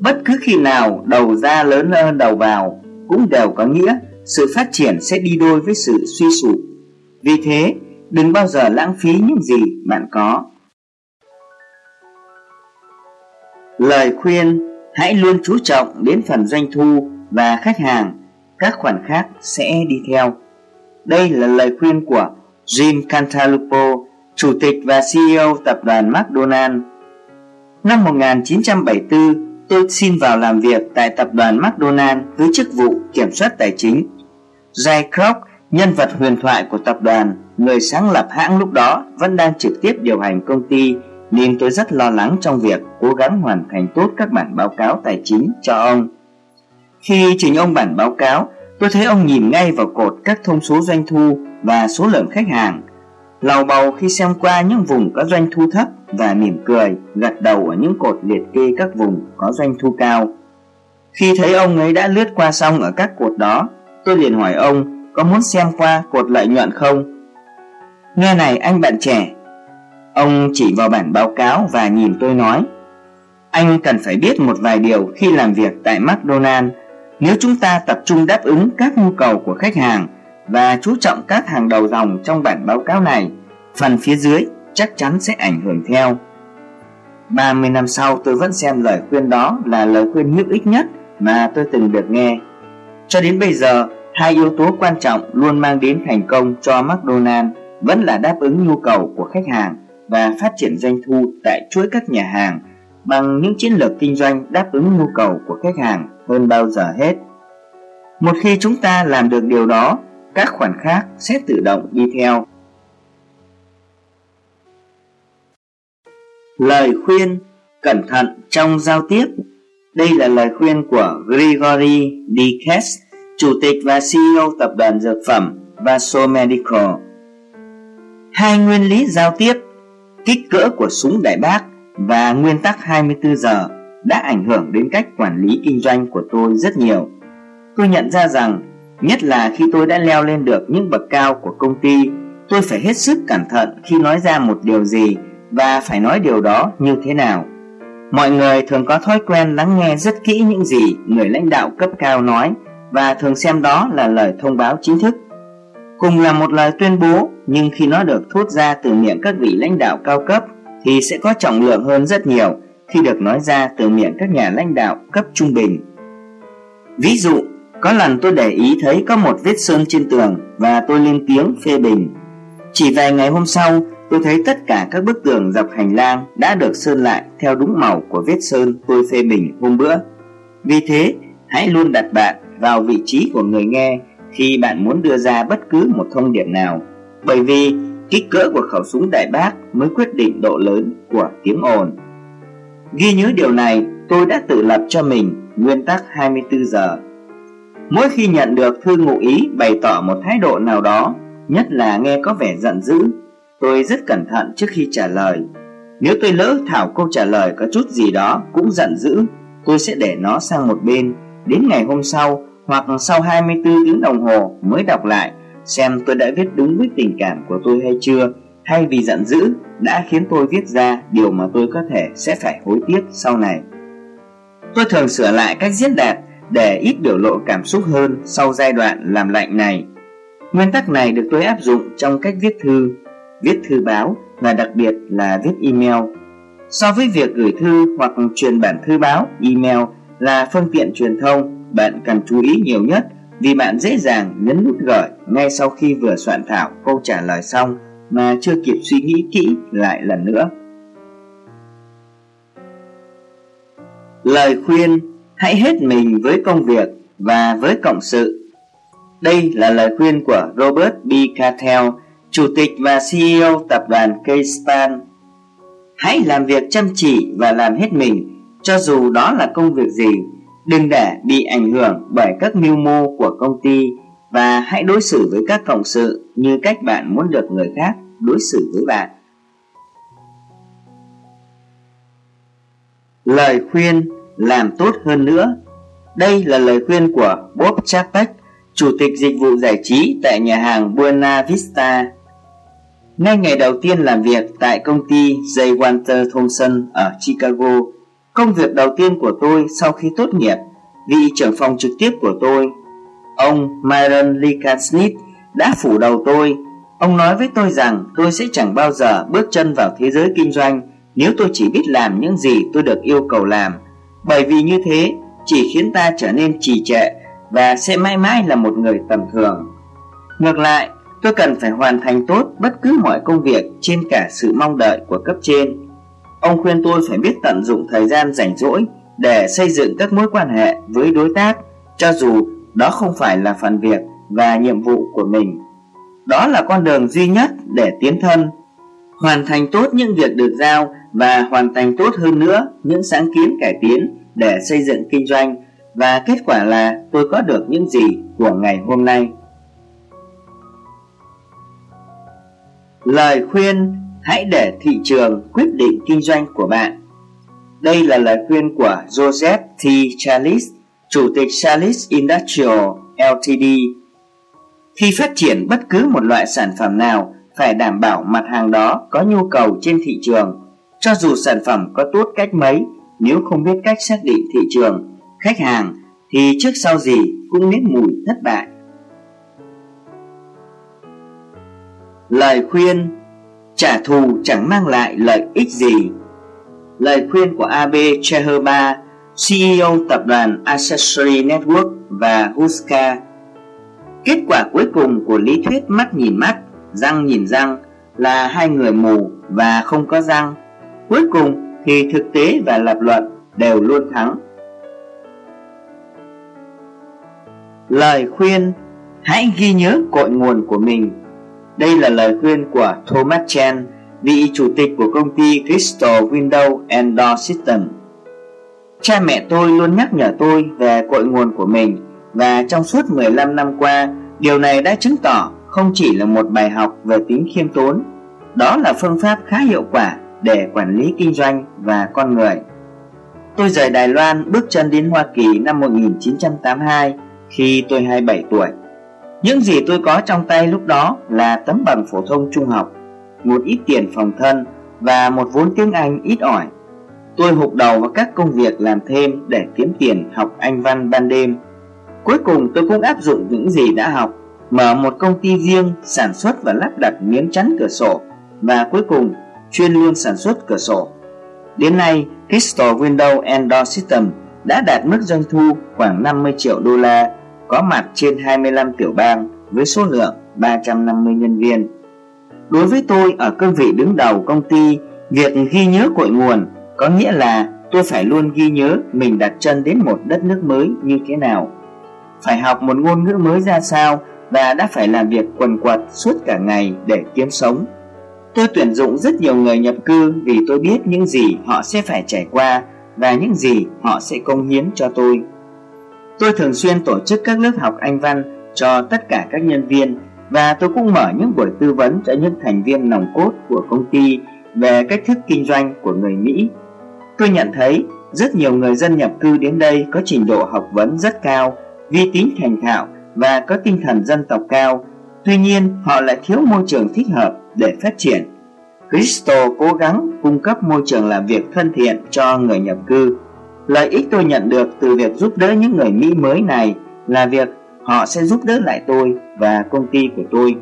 Bất cứ khi nào đầu ra lớn hơn đầu vào cũng đều có nghĩa sự phát triển sẽ đi đôi với sự suy sụp. Vì thế, đừng bao giờ lãng phí những gì bạn có. Lời khuyên hãy luôn chú trọng đến phần doanh thu và khách hàng, các khoản khác sẽ đi theo. Đây là lời khuyên của Jim Cantalupo, Chủ tịch và CEO tập đoàn McDonald. Năm 1974, tôi xin vào làm việc tại tập đoàn McDonald với chức vụ kiểm soát tài chính. Jay Kroc, nhân vật huyền thoại của tập đoàn, người sáng lập hãng lúc đó vẫn đang trực tiếp điều hành công ty nên tôi rất lo lắng trong việc cố gắng hoàn thành tốt các bản báo cáo tài chính cho ông. Khi trình ông bản báo cáo, tôi thấy ông nhìn ngay vào cột các thông số doanh thu và số lượng khách hàng. Lầu bầu khi xem qua những vùng có doanh thu thấp và mỉm cười, gật đầu ở những cột liệt kê các vùng có doanh thu cao. Khi thấy ông ấy đã lướt qua xong ở các cột đó, tôi liền hỏi ông có muốn xem qua cột lợi nhuận không? Nghe này anh bạn trẻ, Ông chỉ vào bản báo cáo và nhìn tôi nói Anh cần phải biết một vài điều khi làm việc tại McDonald Nếu chúng ta tập trung đáp ứng các nhu cầu của khách hàng và chú trọng các hàng đầu dòng trong bản báo cáo này Phần phía dưới chắc chắn sẽ ảnh hưởng theo 30 năm sau tôi vẫn xem lời khuyên đó là lời khuyên hữu ích nhất mà tôi từng được nghe Cho đến bây giờ, hai yếu tố quan trọng luôn mang đến thành công cho McDonald vẫn là đáp ứng nhu cầu của khách hàng và phát triển doanh thu tại chuỗi các nhà hàng bằng những chiến lược kinh doanh đáp ứng nhu cầu của khách hàng hơn bao giờ hết. Một khi chúng ta làm được điều đó, các khoản khác sẽ tự động đi theo. Lời khuyên cẩn thận trong giao tiếp Đây là lời khuyên của Grigory Dikes, Chủ tịch và CEO tập đoàn dược phẩm Vaso Medical. Hai nguyên lý giao tiếp kích cỡ của súng đại bác và nguyên tắc 24 giờ đã ảnh hưởng đến cách quản lý kinh doanh của tôi rất nhiều. Tôi nhận ra rằng, nhất là khi tôi đã leo lên được những bậc cao của công ty, tôi phải hết sức cẩn thận khi nói ra một điều gì và phải nói điều đó như thế nào. Mọi người thường có thói quen lắng nghe rất kỹ những gì người lãnh đạo cấp cao nói và thường xem đó là lời thông báo chính thức. Cùng là một lời tuyên bố, nhưng khi nó được thốt ra từ miệng các vị lãnh đạo cao cấp thì sẽ có trọng lượng hơn rất nhiều khi được nói ra từ miệng các nhà lãnh đạo cấp trung bình. Ví dụ, có lần tôi để ý thấy có một vết sơn trên tường và tôi lên tiếng phê bình. Chỉ vài ngày hôm sau, tôi thấy tất cả các bức tường dọc hành lang đã được sơn lại theo đúng màu của vết sơn tôi phê bình hôm bữa. Vì thế, hãy luôn đặt bạn vào vị trí của người nghe khi bạn muốn đưa ra bất cứ một thông điệp nào bởi vì kích cỡ của khẩu súng đại bác mới quyết định độ lớn của tiếng ồn. Ghi nhớ điều này, tôi đã tự lập cho mình nguyên tắc 24 giờ. Mỗi khi nhận được thư ngụ ý bày tỏ một thái độ nào đó, nhất là nghe có vẻ giận dữ, tôi rất cẩn thận trước khi trả lời. Nếu tôi lỡ thảo câu trả lời có chút gì đó cũng giận dữ, tôi sẽ để nó sang một bên. Đến ngày hôm sau hoặc sau 24 tiếng đồng hồ mới đọc lại xem tôi đã viết đúng với tình cảm của tôi hay chưa hay vì giận dữ đã khiến tôi viết ra điều mà tôi có thể sẽ phải hối tiếc sau này. Tôi thường sửa lại cách diễn đạt để ít biểu lộ cảm xúc hơn sau giai đoạn làm lạnh này. Nguyên tắc này được tôi áp dụng trong cách viết thư, viết thư báo và đặc biệt là viết email. So với việc gửi thư hoặc truyền bản thư báo, email là phương tiện truyền thông, bạn cần chú ý nhiều nhất vì bạn dễ dàng nhấn nút gửi ngay sau khi vừa soạn thảo câu trả lời xong mà chưa kịp suy nghĩ kỹ lại lần nữa. Lời khuyên hãy hết mình với công việc và với cộng sự. Đây là lời khuyên của Robert B. Cartel, Chủ tịch và CEO tập đoàn K-Span. Hãy làm việc chăm chỉ và làm hết mình, cho dù đó là công việc gì Đừng để bị ảnh hưởng bởi các mưu mô của công ty và hãy đối xử với các cộng sự như cách bạn muốn được người khác đối xử với bạn. Lời khuyên làm tốt hơn nữa Đây là lời khuyên của Bob Chapek, Chủ tịch dịch vụ giải trí tại nhà hàng Buena Vista. Ngay ngày đầu tiên làm việc tại công ty J. Walter Thompson ở Chicago, công việc đầu tiên của tôi sau khi tốt nghiệp, vị trưởng phòng trực tiếp của tôi, ông Myron Likasnit đã phủ đầu tôi. Ông nói với tôi rằng tôi sẽ chẳng bao giờ bước chân vào thế giới kinh doanh nếu tôi chỉ biết làm những gì tôi được yêu cầu làm. Bởi vì như thế chỉ khiến ta trở nên trì trệ và sẽ mãi mãi là một người tầm thường. Ngược lại, tôi cần phải hoàn thành tốt bất cứ mọi công việc trên cả sự mong đợi của cấp trên. Ông khuyên tôi phải biết tận dụng thời gian rảnh rỗi để xây dựng các mối quan hệ với đối tác, cho dù đó không phải là phần việc và nhiệm vụ của mình. Đó là con đường duy nhất để tiến thân, hoàn thành tốt những việc được giao và hoàn thành tốt hơn nữa những sáng kiến cải tiến để xây dựng kinh doanh và kết quả là tôi có được những gì của ngày hôm nay. Lời khuyên hãy để thị trường quyết định kinh doanh của bạn. Đây là lời khuyên của Joseph T. Charles, Chủ tịch Charles Industrial Ltd. Khi phát triển bất cứ một loại sản phẩm nào, phải đảm bảo mặt hàng đó có nhu cầu trên thị trường. Cho dù sản phẩm có tốt cách mấy, nếu không biết cách xác định thị trường, khách hàng thì trước sau gì cũng nếm mùi thất bại. Lời khuyên Trả thù chẳng mang lại lợi ích gì. Lời khuyên của AB Cheherba CEO tập đoàn Accessory Network và Huska. Kết quả cuối cùng của lý thuyết mắt nhìn mắt, răng nhìn răng là hai người mù và không có răng. Cuối cùng thì thực tế và lập luận đều luôn thắng Lời khuyên Hãy ghi nhớ cội nguồn của mình đây là lời khuyên của Thomas Chen, vị chủ tịch của công ty Crystal Window and Door System. Cha mẹ tôi luôn nhắc nhở tôi về cội nguồn của mình và trong suốt 15 năm qua, điều này đã chứng tỏ không chỉ là một bài học về tính khiêm tốn, đó là phương pháp khá hiệu quả để quản lý kinh doanh và con người. Tôi rời Đài Loan bước chân đến Hoa Kỳ năm 1982 khi tôi 27 tuổi. Những gì tôi có trong tay lúc đó là tấm bằng phổ thông trung học, một ít tiền phòng thân và một vốn tiếng Anh ít ỏi. Tôi hụt đầu vào các công việc làm thêm để kiếm tiền học Anh văn ban đêm. Cuối cùng tôi cũng áp dụng những gì đã học, mở một công ty riêng sản xuất và lắp đặt miếng chắn cửa sổ và cuối cùng chuyên luôn sản xuất cửa sổ. Đến nay, Crystal Window and Door System đã đạt mức doanh thu khoảng 50 triệu đô la có mặt trên 25 tiểu bang với số lượng 350 nhân viên. Đối với tôi ở cương vị đứng đầu công ty, việc ghi nhớ cội nguồn có nghĩa là tôi phải luôn ghi nhớ mình đặt chân đến một đất nước mới như thế nào. Phải học một ngôn ngữ mới ra sao và đã phải làm việc quần quật suốt cả ngày để kiếm sống. Tôi tuyển dụng rất nhiều người nhập cư vì tôi biết những gì họ sẽ phải trải qua và những gì họ sẽ công hiến cho tôi. Tôi thường xuyên tổ chức các lớp học Anh văn cho tất cả các nhân viên và tôi cũng mở những buổi tư vấn cho những thành viên nòng cốt của công ty về cách thức kinh doanh của người Mỹ. Tôi nhận thấy rất nhiều người dân nhập cư đến đây có trình độ học vấn rất cao, vi tín thành thạo và có tinh thần dân tộc cao. Tuy nhiên, họ lại thiếu môi trường thích hợp để phát triển. Crystal cố gắng cung cấp môi trường làm việc thân thiện cho người nhập cư Lợi ích tôi nhận được từ việc giúp đỡ những người Mỹ mới này là việc họ sẽ giúp đỡ lại tôi và công ty của tôi.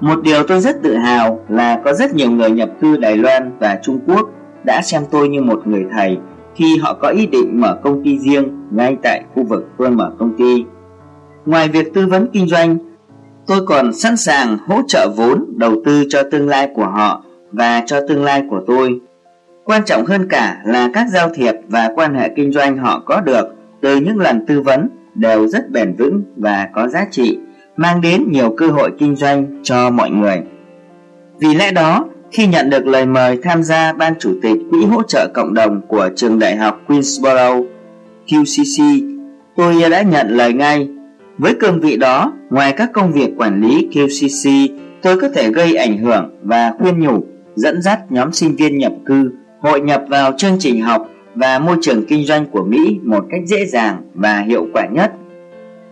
Một điều tôi rất tự hào là có rất nhiều người nhập cư Đài Loan và Trung Quốc đã xem tôi như một người thầy khi họ có ý định mở công ty riêng ngay tại khu vực tôi mở công ty. Ngoài việc tư vấn kinh doanh, tôi còn sẵn sàng hỗ trợ vốn đầu tư cho tương lai của họ và cho tương lai của tôi. Quan trọng hơn cả là các giao thiệp và quan hệ kinh doanh họ có được từ những lần tư vấn đều rất bền vững và có giá trị, mang đến nhiều cơ hội kinh doanh cho mọi người. Vì lẽ đó, khi nhận được lời mời tham gia ban chủ tịch quỹ hỗ trợ cộng đồng của trường đại học Queensborough QCC, tôi đã nhận lời ngay. Với cương vị đó, ngoài các công việc quản lý QCC, tôi có thể gây ảnh hưởng và khuyên nhủ, dẫn dắt nhóm sinh viên nhập cư hội nhập vào chương trình học và môi trường kinh doanh của Mỹ một cách dễ dàng và hiệu quả nhất.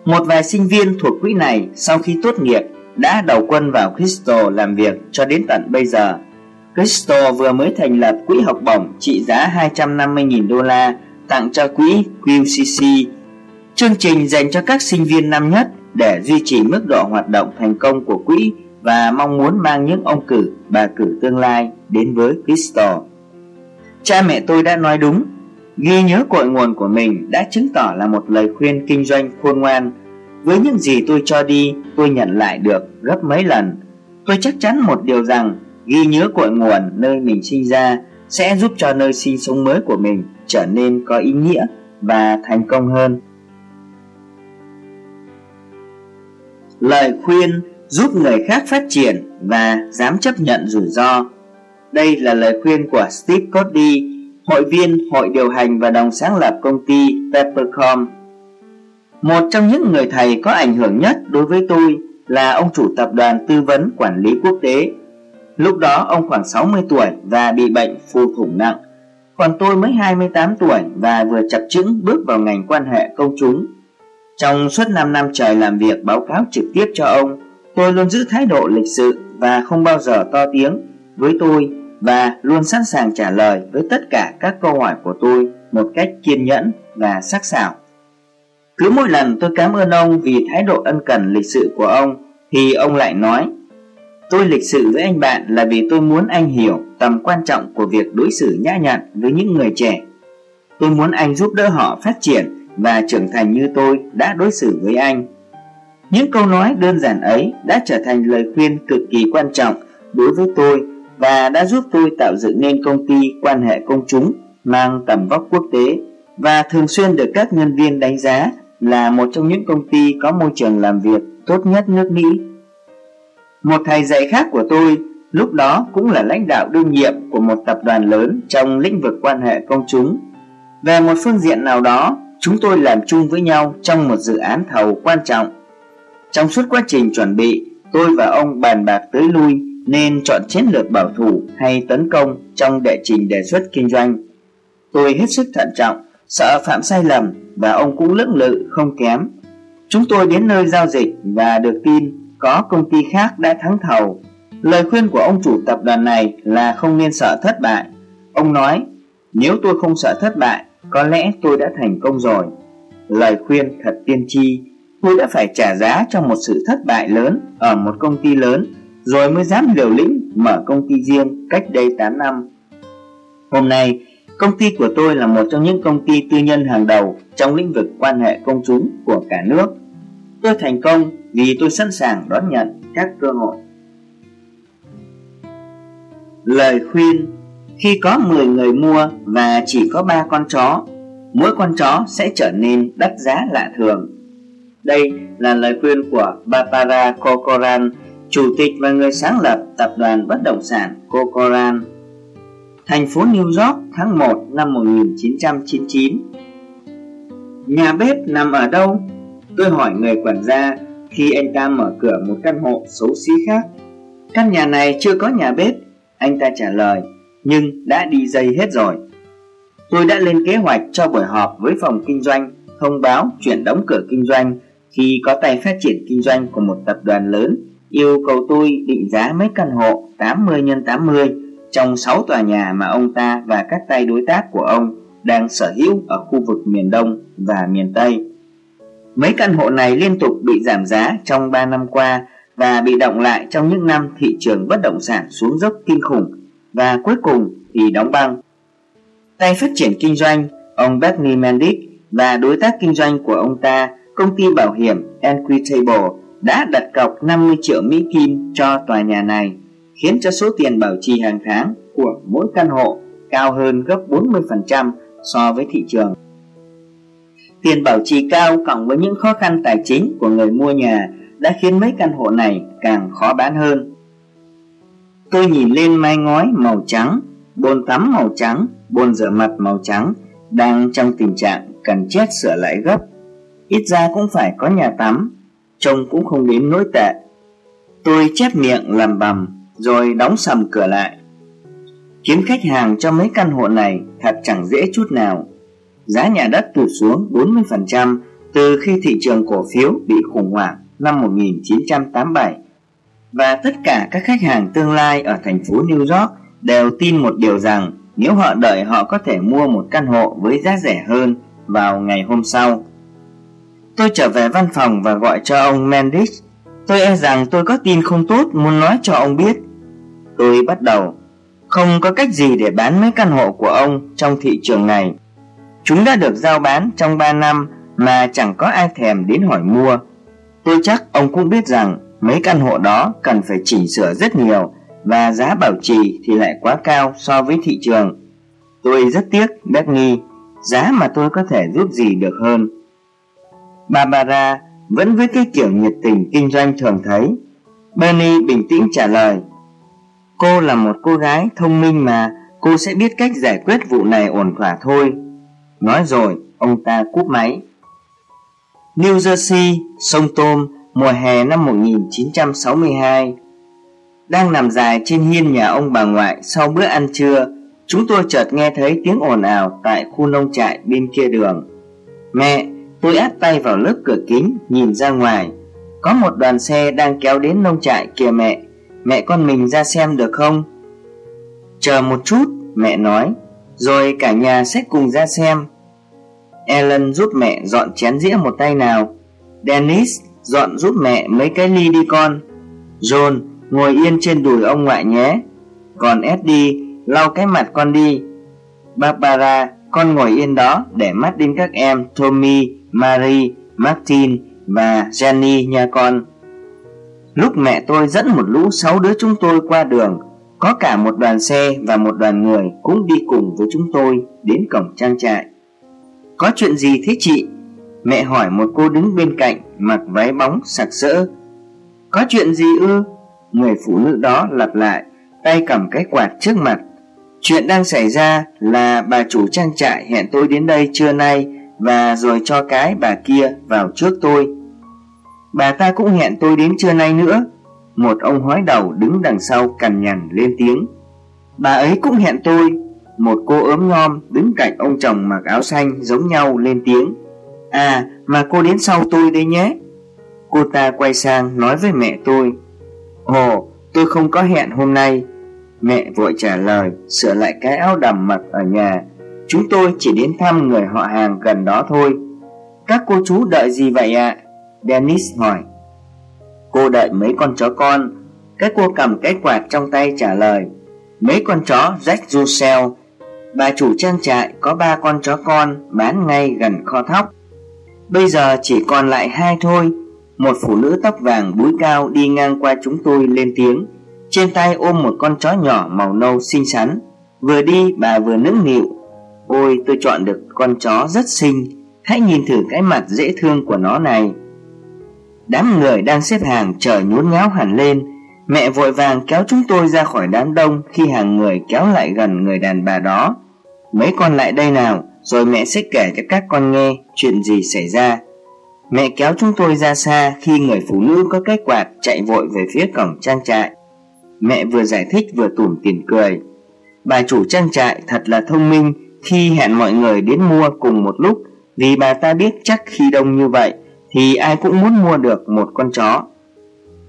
Một vài sinh viên thuộc quỹ này sau khi tốt nghiệp đã đầu quân vào Crystal làm việc cho đến tận bây giờ. Crystal vừa mới thành lập quỹ học bổng trị giá 250.000 đô la tặng cho quỹ QCC, chương trình dành cho các sinh viên năm nhất để duy trì mức độ hoạt động thành công của quỹ và mong muốn mang những ông cử, bà cử tương lai đến với Crystal. Cha mẹ tôi đã nói đúng, ghi nhớ cội nguồn của mình đã chứng tỏ là một lời khuyên kinh doanh khôn ngoan. Với những gì tôi cho đi, tôi nhận lại được gấp mấy lần. Tôi chắc chắn một điều rằng ghi nhớ cội nguồn nơi mình sinh ra sẽ giúp cho nơi sinh sống mới của mình trở nên có ý nghĩa và thành công hơn. Lời khuyên giúp người khác phát triển và dám chấp nhận rủi ro. Đây là lời khuyên của Steve Cody, hội viên hội điều hành và đồng sáng lập công ty Peppercom. Một trong những người thầy có ảnh hưởng nhất đối với tôi là ông chủ tập đoàn tư vấn quản lý quốc tế. Lúc đó ông khoảng 60 tuổi và bị bệnh phù thủng nặng. Còn tôi mới 28 tuổi và vừa chập chững bước vào ngành quan hệ công chúng. Trong suốt 5 năm trời làm việc báo cáo trực tiếp cho ông, tôi luôn giữ thái độ lịch sự và không bao giờ to tiếng với tôi và luôn sẵn sàng trả lời với tất cả các câu hỏi của tôi một cách kiên nhẫn và sắc sảo. Cứ mỗi lần tôi cảm ơn ông vì thái độ ân cần lịch sự của ông thì ông lại nói Tôi lịch sự với anh bạn là vì tôi muốn anh hiểu tầm quan trọng của việc đối xử nhã nhặn với những người trẻ. Tôi muốn anh giúp đỡ họ phát triển và trưởng thành như tôi đã đối xử với anh. Những câu nói đơn giản ấy đã trở thành lời khuyên cực kỳ quan trọng đối với tôi và đã giúp tôi tạo dựng nên công ty quan hệ công chúng mang tầm vóc quốc tế và thường xuyên được các nhân viên đánh giá là một trong những công ty có môi trường làm việc tốt nhất nước Mỹ. Một thầy dạy khác của tôi lúc đó cũng là lãnh đạo đương nhiệm của một tập đoàn lớn trong lĩnh vực quan hệ công chúng. Về một phương diện nào đó, chúng tôi làm chung với nhau trong một dự án thầu quan trọng. Trong suốt quá trình chuẩn bị, tôi và ông bàn bạc tới lui nên chọn chiến lược bảo thủ hay tấn công trong đệ trình đề xuất kinh doanh. Tôi hết sức thận trọng, sợ phạm sai lầm và ông cũng lưỡng lự không kém. Chúng tôi đến nơi giao dịch và được tin có công ty khác đã thắng thầu. Lời khuyên của ông chủ tập đoàn này là không nên sợ thất bại. Ông nói, nếu tôi không sợ thất bại, có lẽ tôi đã thành công rồi. Lời khuyên thật tiên tri, tôi đã phải trả giá cho một sự thất bại lớn ở một công ty lớn rồi mới dám liều lĩnh mở công ty riêng cách đây 8 năm. Hôm nay, công ty của tôi là một trong những công ty tư nhân hàng đầu trong lĩnh vực quan hệ công chúng của cả nước. Tôi thành công vì tôi sẵn sàng đón nhận các cơ hội. Lời khuyên khi có 10 người mua và chỉ có 3 con chó, mỗi con chó sẽ trở nên đắt giá lạ thường. Đây là lời khuyên của Barbara Corcoran, chủ tịch và người sáng lập tập đoàn bất động sản Corcoran. Thành phố New York tháng 1 năm 1999 Nhà bếp nằm ở đâu? Tôi hỏi người quản gia khi anh ta mở cửa một căn hộ xấu xí khác. Căn nhà này chưa có nhà bếp, anh ta trả lời, nhưng đã đi dây hết rồi. Tôi đã lên kế hoạch cho buổi họp với phòng kinh doanh, thông báo chuyển đóng cửa kinh doanh khi có tay phát triển kinh doanh của một tập đoàn lớn yêu cầu tôi định giá mấy căn hộ 80 x 80 trong 6 tòa nhà mà ông ta và các tay đối tác của ông đang sở hữu ở khu vực miền Đông và miền Tây. Mấy căn hộ này liên tục bị giảm giá trong 3 năm qua và bị động lại trong những năm thị trường bất động sản xuống dốc kinh khủng và cuối cùng thì đóng băng. Tay phát triển kinh doanh, ông Bernie Mendick và đối tác kinh doanh của ông ta, công ty bảo hiểm Equitable đã đặt cọc 50 triệu Mỹ Kim cho tòa nhà này, khiến cho số tiền bảo trì hàng tháng của mỗi căn hộ cao hơn gấp 40% so với thị trường. Tiền bảo trì cao cộng với những khó khăn tài chính của người mua nhà đã khiến mấy căn hộ này càng khó bán hơn. Tôi nhìn lên mái ngói màu trắng, bồn tắm màu trắng, bồn rửa mặt màu trắng đang trong tình trạng cần chết sửa lại gấp. Ít ra cũng phải có nhà tắm, trông cũng không đến nỗi tệ. Tôi chép miệng làm bầm rồi đóng sầm cửa lại. Kiếm khách hàng cho mấy căn hộ này thật chẳng dễ chút nào giá nhà đất tụt xuống 40% từ khi thị trường cổ phiếu bị khủng hoảng năm 1987 và tất cả các khách hàng tương lai ở thành phố New York đều tin một điều rằng nếu họ đợi họ có thể mua một căn hộ với giá rẻ hơn vào ngày hôm sau. Tôi trở về văn phòng và gọi cho ông Mendes. Tôi e rằng tôi có tin không tốt muốn nói cho ông biết. Tôi bắt đầu. Không có cách gì để bán mấy căn hộ của ông trong thị trường này. Chúng đã được giao bán trong 3 năm mà chẳng có ai thèm đến hỏi mua. Tôi chắc ông cũng biết rằng mấy căn hộ đó cần phải chỉnh sửa rất nhiều và giá bảo trì thì lại quá cao so với thị trường. Tôi rất tiếc, Becky, giá mà tôi có thể giúp gì được hơn. Barbara vẫn với cái kiểu nhiệt tình kinh doanh thường thấy. Bernie bình tĩnh trả lời. Cô là một cô gái thông minh mà cô sẽ biết cách giải quyết vụ này ổn thỏa thôi. Nói rồi, ông ta cúp máy. New Jersey, sông Tôm, mùa hè năm 1962 Đang nằm dài trên hiên nhà ông bà ngoại sau bữa ăn trưa Chúng tôi chợt nghe thấy tiếng ồn ào tại khu nông trại bên kia đường. Mẹ, tôi áp tay vào lớp cửa kính nhìn ra ngoài. Có một đoàn xe đang kéo đến nông trại kìa mẹ. Mẹ con mình ra xem được không? Chờ một chút, mẹ nói. Rồi cả nhà sẽ cùng ra xem. Ellen giúp mẹ dọn chén dĩa một tay nào. Dennis dọn giúp mẹ mấy cái ly đi con. John ngồi yên trên đùi ông ngoại nhé. Còn Eddie lau cái mặt con đi. Barbara con ngồi yên đó để mắt đến các em Tommy, Marie, Martin và Jenny nha con. Lúc mẹ tôi dẫn một lũ sáu đứa chúng tôi qua đường Có cả một đoàn xe và một đoàn người cũng đi cùng với chúng tôi đến cổng trang trại. Có chuyện gì thế chị? Mẹ hỏi một cô đứng bên cạnh, mặc váy bóng sặc sỡ. Có chuyện gì ư? Người phụ nữ đó lặp lại, Tay cầm cái quạt trước mặt. Chuyện đang xảy ra là bà chủ trang trại hẹn tôi đến đây trưa nay Và rồi cho cái bà kia vào trước tôi. Bà ta cũng hẹn tôi đến trưa nay nữa. Một ông hói đầu đứng đằng sau cằn nhằn lên tiếng. Bà ấy cũng hẹn tôi. Một cô ốm nhom đứng cạnh ông chồng mặc áo xanh giống nhau lên tiếng. À mà cô đến sau tôi đấy nhé. Cô ta quay sang nói với mẹ tôi. Ồ, tôi không có hẹn hôm nay. Mẹ vội trả lời, Sửa lại cái áo đầm mặc ở nhà. Chúng tôi chỉ đến thăm người họ hàng gần đó thôi. Các cô chú đợi gì vậy ạ? Dennis hỏi. Cô đợi mấy con chó con. Cái cô cầm cái quạt trong tay trả lời. Mấy con chó Jack Russell. Bà chủ trang trại có ba con chó con Bán ngay gần kho thóc. Bây giờ chỉ còn lại hai thôi. Một phụ nữ tóc vàng búi cao đi ngang qua chúng tôi lên tiếng. Trên tay ôm một con chó nhỏ màu nâu xinh xắn. Vừa đi bà vừa nức nịu. Ôi, tôi chọn được con chó rất xinh. Hãy nhìn thử cái mặt dễ thương của nó này. Đám người đang xếp hàng chờ nhốn nháo hẳn lên. Mẹ vội vàng kéo chúng tôi ra khỏi đám đông Khi hàng người kéo lại gần người đàn bà đó. Mấy con lại đây nào rồi mẹ sẽ kể cho các con nghe chuyện gì xảy ra. Mẹ kéo chúng tôi ra xa khi người phụ nữ có cái quạt chạy vội về phía cổng trang trại. Mẹ vừa giải thích vừa tủm tỉm cười. Bà chủ trang trại thật là thông minh, khi hẹn mọi người đến mua cùng một lúc, vì bà ta biết chắc khi đông như vậy thì ai cũng muốn mua được một con chó.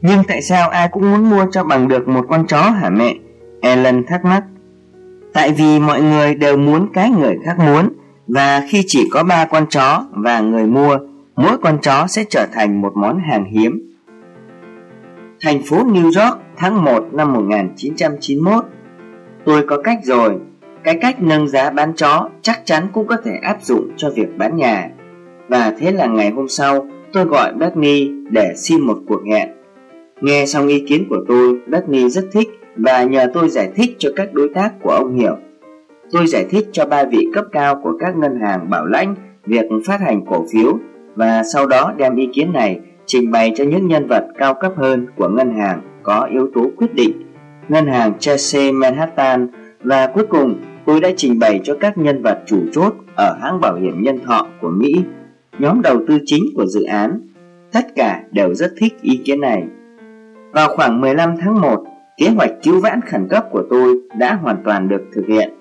Nhưng tại sao ai cũng muốn mua cho bằng được một con chó hả mẹ? Ellen thắc mắc. Tại vì mọi người đều muốn cái người khác muốn và khi chỉ có ba con chó và người mua, mỗi con chó sẽ trở thành một món hàng hiếm. Thành phố New York tháng 1 năm 1991 Tôi có cách rồi, cái cách nâng giá bán chó chắc chắn cũng có thể áp dụng cho việc bán nhà. Và thế là ngày hôm sau, tôi gọi Bernie để xin một cuộc hẹn. Nghe xong ý kiến của tôi, Bernie rất thích và nhờ tôi giải thích cho các đối tác của ông hiểu. Tôi giải thích cho ba vị cấp cao của các ngân hàng bảo lãnh việc phát hành cổ phiếu và sau đó đem ý kiến này trình bày cho những nhân vật cao cấp hơn của ngân hàng có yếu tố quyết định, ngân hàng Chase Manhattan và cuối cùng tôi đã trình bày cho các nhân vật chủ chốt ở hãng bảo hiểm nhân thọ của Mỹ, nhóm đầu tư chính của dự án. Tất cả đều rất thích ý kiến này. Vào khoảng 15 tháng 1, kế hoạch cứu vãn khẩn cấp của tôi đã hoàn toàn được thực hiện.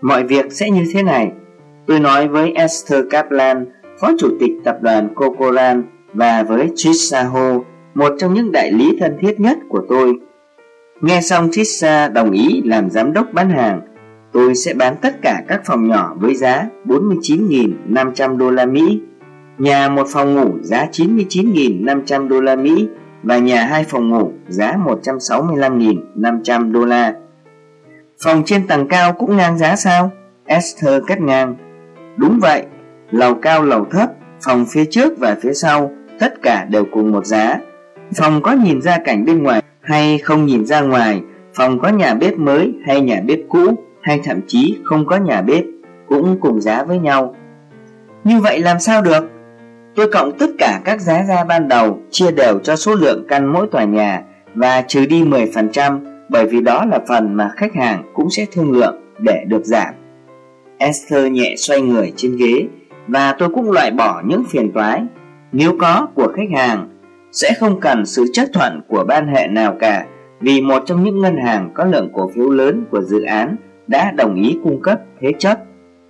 Mọi việc sẽ như thế này Tôi nói với Esther Kaplan Phó chủ tịch tập đoàn Cocolan Và với Trish Ho, một trong những đại lý thân thiết nhất của tôi. Nghe xong Trisha đồng ý làm giám đốc bán hàng, tôi sẽ bán tất cả các phòng nhỏ với giá 49.500 đô la Mỹ, nhà một phòng ngủ giá 99.500 đô la Mỹ và nhà hai phòng ngủ giá 165.500 đô la. Phòng trên tầng cao cũng ngang giá sao? Esther cắt ngang. Đúng vậy, lầu cao lầu thấp, phòng phía trước và phía sau tất cả đều cùng một giá. Phòng có nhìn ra cảnh bên ngoài hay không nhìn ra ngoài, phòng có nhà bếp mới hay nhà bếp cũ hay thậm chí không có nhà bếp cũng cùng giá với nhau. Như vậy làm sao được? Tôi cộng tất cả các giá ra ban đầu chia đều cho số lượng căn mỗi tòa nhà và trừ đi 10% bởi vì đó là phần mà khách hàng cũng sẽ thương lượng để được giảm. Esther nhẹ xoay người trên ghế và tôi cũng loại bỏ những phiền toái nếu có của khách hàng sẽ không cần sự chấp thuận của ban hệ nào cả vì một trong những ngân hàng có lượng cổ phiếu lớn của dự án đã đồng ý cung cấp thế chấp.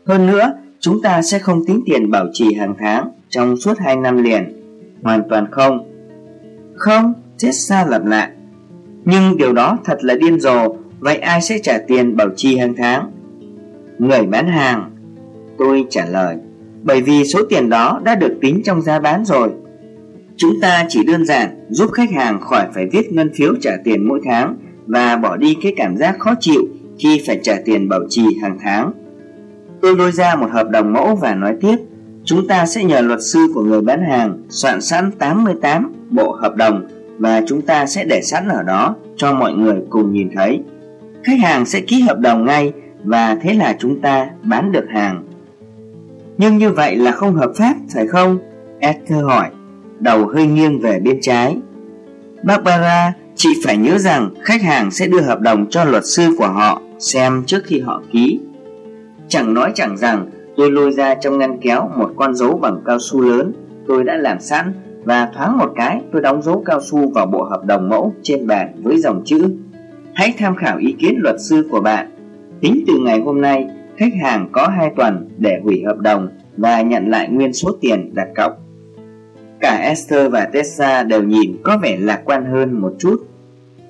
Hơn nữa, chúng ta sẽ không tính tiền bảo trì hàng tháng trong suốt 2 năm liền. Hoàn toàn không. Không, chết xa lặp lại. Nhưng điều đó thật là điên rồ, vậy ai sẽ trả tiền bảo trì hàng tháng? Người bán hàng. Tôi trả lời, bởi vì số tiền đó đã được tính trong giá bán rồi. Chúng ta chỉ đơn giản giúp khách hàng khỏi phải viết ngân phiếu trả tiền mỗi tháng và bỏ đi cái cảm giác khó chịu khi phải trả tiền bảo trì hàng tháng. Tôi lôi ra một hợp đồng mẫu và nói tiếp, chúng ta sẽ nhờ luật sư của người bán hàng soạn sẵn 88 bộ hợp đồng và chúng ta sẽ để sẵn ở đó cho mọi người cùng nhìn thấy. Khách hàng sẽ ký hợp đồng ngay và thế là chúng ta bán được hàng. Nhưng như vậy là không hợp pháp phải không? Esther hỏi, đầu hơi nghiêng về bên trái. Barbara, chị phải nhớ rằng khách hàng sẽ đưa hợp đồng cho luật sư của họ xem trước khi họ ký. Chẳng nói chẳng rằng tôi lôi ra trong ngăn kéo một con dấu bằng cao su lớn tôi đã làm sẵn và thoáng một cái tôi đóng dấu cao su vào bộ hợp đồng mẫu trên bàn với dòng chữ Hãy tham khảo ý kiến luật sư của bạn. Tính từ ngày hôm nay, khách hàng có 2 tuần để hủy hợp đồng và nhận lại nguyên số tiền đặt cọc. Cả Esther và Tessa đều nhìn có vẻ lạc quan hơn một chút.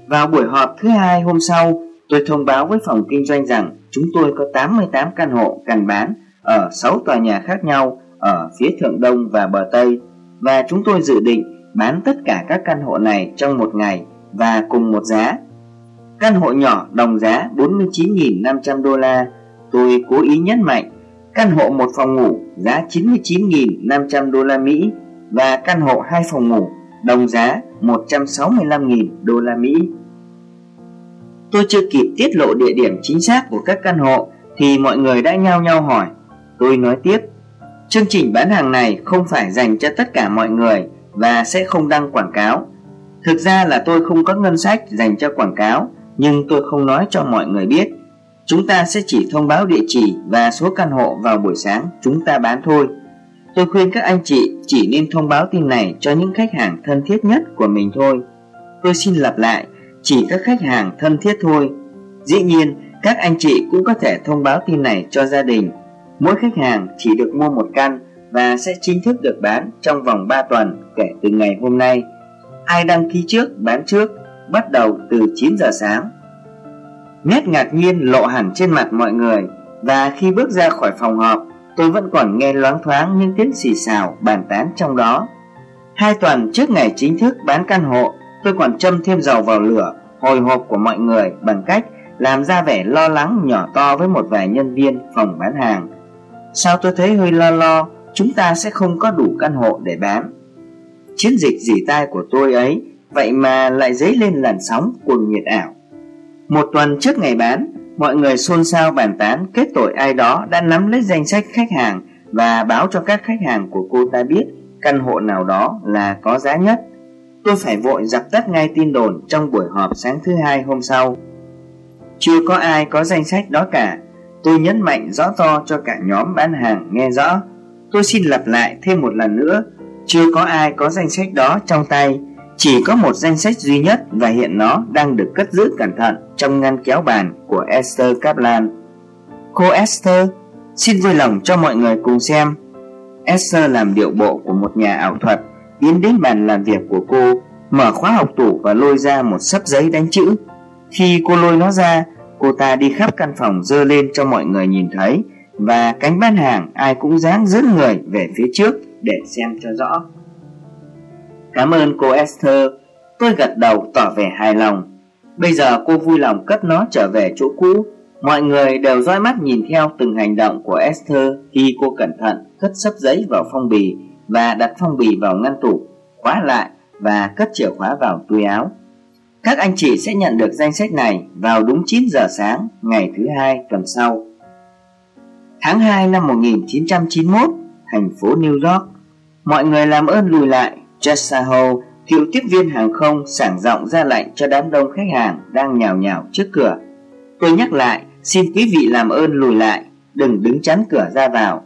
Vào buổi họp thứ hai hôm sau, tôi thông báo với phòng kinh doanh rằng chúng tôi có 88 căn hộ cần bán ở 6 tòa nhà khác nhau ở phía thượng đông và bờ tây và chúng tôi dự định bán tất cả các căn hộ này trong một ngày và cùng một giá. Căn hộ nhỏ đồng giá 49.500 đô la, tôi cố ý nhấn mạnh. Căn hộ một phòng ngủ giá 99.500 đô la Mỹ và căn hộ hai phòng ngủ đồng giá 165.000 đô la Mỹ. Tôi chưa kịp tiết lộ địa điểm chính xác của các căn hộ thì mọi người đã nhao nhao hỏi. Tôi nói tiếp, chương trình bán hàng này không phải dành cho tất cả mọi người và sẽ không đăng quảng cáo. Thực ra là tôi không có ngân sách dành cho quảng cáo, nhưng tôi không nói cho mọi người biết. Chúng ta sẽ chỉ thông báo địa chỉ và số căn hộ vào buổi sáng chúng ta bán thôi. Tôi khuyên các anh chị chỉ nên thông báo tin này cho những khách hàng thân thiết nhất của mình thôi. Tôi xin lặp lại, chỉ các khách hàng thân thiết thôi. Dĩ nhiên, các anh chị cũng có thể thông báo tin này cho gia đình. Mỗi khách hàng chỉ được mua một căn và sẽ chính thức được bán trong vòng 3 tuần kể từ ngày hôm nay. Ai đăng ký trước bán trước, bắt đầu từ 9 giờ sáng. Nét ngạc nhiên lộ hẳn trên mặt mọi người và khi bước ra khỏi phòng họp, tôi vẫn còn nghe loáng thoáng những tiếng xì xào bàn tán trong đó. Hai tuần trước ngày chính thức bán căn hộ, tôi còn châm thêm dầu vào lửa hồi hộp của mọi người bằng cách làm ra vẻ lo lắng nhỏ to với một vài nhân viên phòng bán hàng. Sao tôi thấy hơi lo lo, chúng ta sẽ không có đủ căn hộ để bán. Chiến dịch dỉ tai của tôi ấy, vậy mà lại dấy lên làn sóng cuồng nhiệt ảo. Một tuần trước ngày bán, mọi người xôn xao bàn tán kết tội ai đó đã nắm lấy danh sách khách hàng và báo cho các khách hàng của cô ta biết căn hộ nào đó là có giá nhất. Tôi phải vội dập tắt ngay tin đồn trong buổi họp sáng thứ hai hôm sau. Chưa có ai có danh sách đó cả. Tôi nhấn mạnh rõ to cho cả nhóm bán hàng nghe rõ. Tôi xin lặp lại thêm một lần nữa. Chưa có ai có danh sách đó trong tay. Chỉ có một danh sách duy nhất và hiện nó đang được cất giữ cẩn thận trong ngăn kéo bàn của Esther Kaplan. Cô Esther, xin vui lòng cho mọi người cùng xem. Esther làm điệu bộ của một nhà ảo thuật tiến đến bàn làm việc của cô mở khóa học tủ và lôi ra một sấp giấy đánh chữ. Khi cô lôi nó ra, cô ta đi khắp căn phòng dơ lên cho mọi người nhìn thấy và cánh bán hàng ai cũng dáng dẫn người về phía trước để xem cho rõ. Cảm ơn cô Esther, tôi gật đầu tỏ vẻ hài lòng. Bây giờ cô vui lòng cất nó trở về chỗ cũ. Mọi người đều dõi mắt nhìn theo từng hành động của Esther khi cô cẩn thận cất sấp giấy vào phong bì và đặt phong bì vào ngăn tủ, khóa lại và cất chìa khóa vào túi áo. Các anh chị sẽ nhận được danh sách này vào đúng 9 giờ sáng ngày thứ hai tuần sau. Tháng 2 năm 1991, thành phố New York. Mọi người làm ơn lùi lại. Jessa Ho, cựu tiếp viên hàng không, sảng giọng ra lệnh cho đám đông khách hàng đang nhào nhào trước cửa. Tôi nhắc lại, xin quý vị làm ơn lùi lại, đừng đứng chắn cửa ra vào.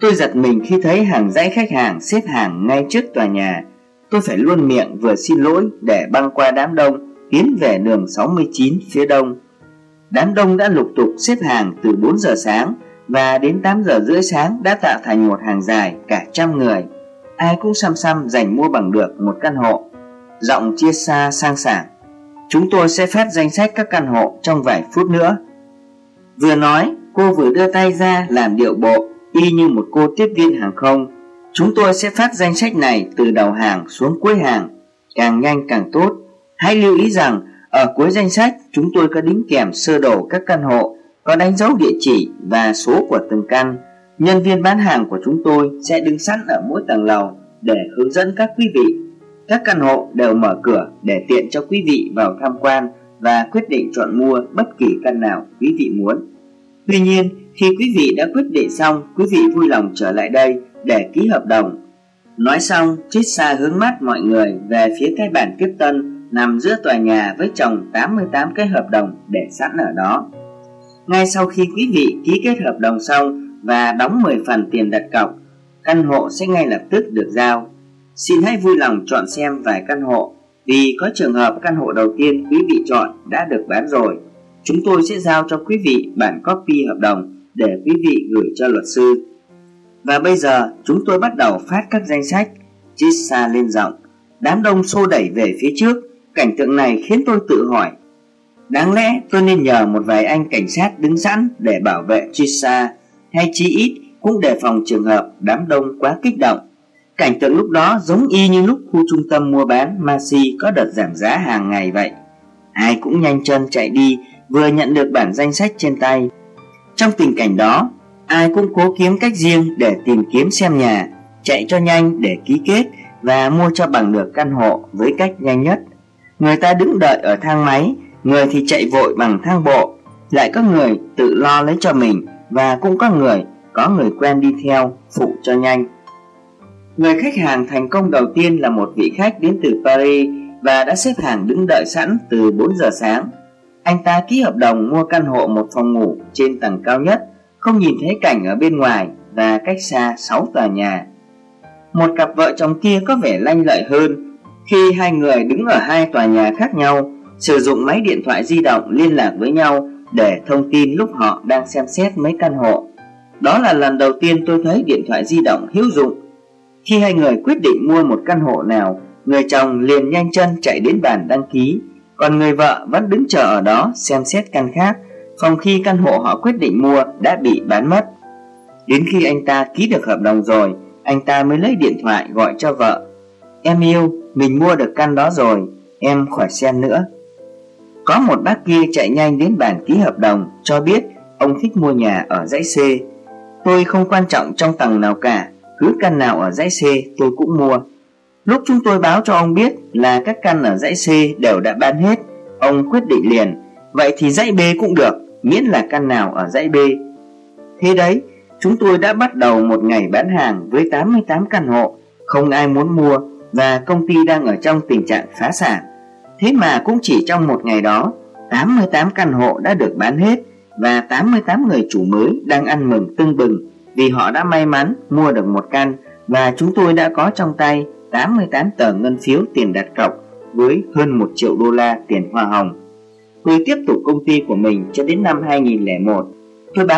Tôi giật mình khi thấy hàng dãy khách hàng xếp hàng ngay trước tòa nhà. Tôi phải luôn miệng vừa xin lỗi để băng qua đám đông tiến về đường 69 phía đông. Đám đông đã lục tục xếp hàng từ 4 giờ sáng và đến 8 giờ rưỡi sáng đã tạo thành một hàng dài cả trăm người. Ai cũng xăm xăm giành mua bằng được một căn hộ. Giọng chia xa sang sảng. Chúng tôi sẽ phát danh sách các căn hộ trong vài phút nữa. Vừa nói, cô vừa đưa tay ra làm điệu bộ y như một cô tiếp viên hàng không. Chúng tôi sẽ phát danh sách này từ đầu hàng xuống cuối hàng, càng nhanh càng tốt. Hãy lưu ý rằng ở cuối danh sách chúng tôi có đính kèm sơ đồ các căn hộ, có đánh dấu địa chỉ và số của từng căn. Nhân viên bán hàng của chúng tôi sẽ đứng sẵn ở mỗi tầng lầu để hướng dẫn các quý vị. Các căn hộ đều mở cửa để tiện cho quý vị vào tham quan và quyết định chọn mua bất kỳ căn nào quý vị muốn. Tuy nhiên, khi quý vị đã quyết định xong, quý vị vui lòng trở lại đây để ký hợp đồng. Nói xong, Trissa hướng mắt mọi người về phía cái bàn tiếp tân nằm giữa tòa nhà với chồng 88 cái hợp đồng để sẵn ở đó. Ngay sau khi quý vị ký kết hợp đồng xong và đóng 10 phần tiền đặt cọc, căn hộ sẽ ngay lập tức được giao. Xin hãy vui lòng chọn xem vài căn hộ vì có trường hợp căn hộ đầu tiên quý vị chọn đã được bán rồi. Chúng tôi sẽ giao cho quý vị bản copy hợp đồng để quý vị gửi cho luật sư. Và bây giờ chúng tôi bắt đầu phát các danh sách. Chisa lên giọng. Đám đông xô đẩy về phía trước. Cảnh tượng này khiến tôi tự hỏi. Đáng lẽ tôi nên nhờ một vài anh cảnh sát đứng sẵn để bảo vệ Chisa hay chí ít cũng đề phòng trường hợp đám đông quá kích động. Cảnh tượng lúc đó giống y như lúc khu trung tâm mua bán Masi có đợt giảm giá hàng ngày vậy. Ai cũng nhanh chân chạy đi vừa nhận được bản danh sách trên tay. Trong tình cảnh đó, ai cũng cố kiếm cách riêng để tìm kiếm xem nhà, chạy cho nhanh để ký kết và mua cho bằng được căn hộ với cách nhanh nhất. Người ta đứng đợi ở thang máy, người thì chạy vội bằng thang bộ, lại có người tự lo lấy cho mình và cũng có người có người quen đi theo phụ cho nhanh. Người khách hàng thành công đầu tiên là một vị khách đến từ Paris và đã xếp hàng đứng đợi sẵn từ 4 giờ sáng. Anh ta ký hợp đồng mua căn hộ một phòng ngủ trên tầng cao nhất, không nhìn thấy cảnh ở bên ngoài và cách xa 6 tòa nhà. Một cặp vợ chồng kia có vẻ lanh lợi hơn khi hai người đứng ở hai tòa nhà khác nhau, sử dụng máy điện thoại di động liên lạc với nhau để thông tin lúc họ đang xem xét mấy căn hộ. Đó là lần đầu tiên tôi thấy điện thoại di động hữu dụng. Khi hai người quyết định mua một căn hộ nào, người chồng liền nhanh chân chạy đến bàn đăng ký còn người vợ vẫn đứng chờ ở đó xem xét căn khác Phòng khi căn hộ họ quyết định mua đã bị bán mất. Đến khi anh ta ký được hợp đồng rồi Anh ta mới lấy điện thoại gọi cho vợ. Em yêu, mình mua được căn đó rồi Em khỏi xem nữa. Có một bác kia chạy nhanh đến bàn ký hợp đồng Cho biết ông thích mua nhà ở dãy C. Tôi không quan trọng trong tầng nào cả Cứ căn nào ở dãy C tôi cũng mua. Lúc chúng tôi báo cho ông biết là các căn ở dãy C đều đã bán hết, ông quyết định liền, vậy thì dãy B cũng được, miễn là căn nào ở dãy B. Thế đấy, chúng tôi đã bắt đầu một ngày bán hàng với 88 căn hộ, không ai muốn mua và công ty đang ở trong tình trạng phá sản. Thế mà cũng chỉ trong một ngày đó, 88 căn hộ đã được bán hết và 88 người chủ mới đang ăn mừng tưng bừng vì họ đã may mắn mua được một căn và chúng tôi đã có trong tay 88 tờ ngân phiếu tiền đặt cọc với hơn 1 triệu đô la tiền hoa hồng. Tôi tiếp tục công ty của mình cho đến năm 2001. Tôi bán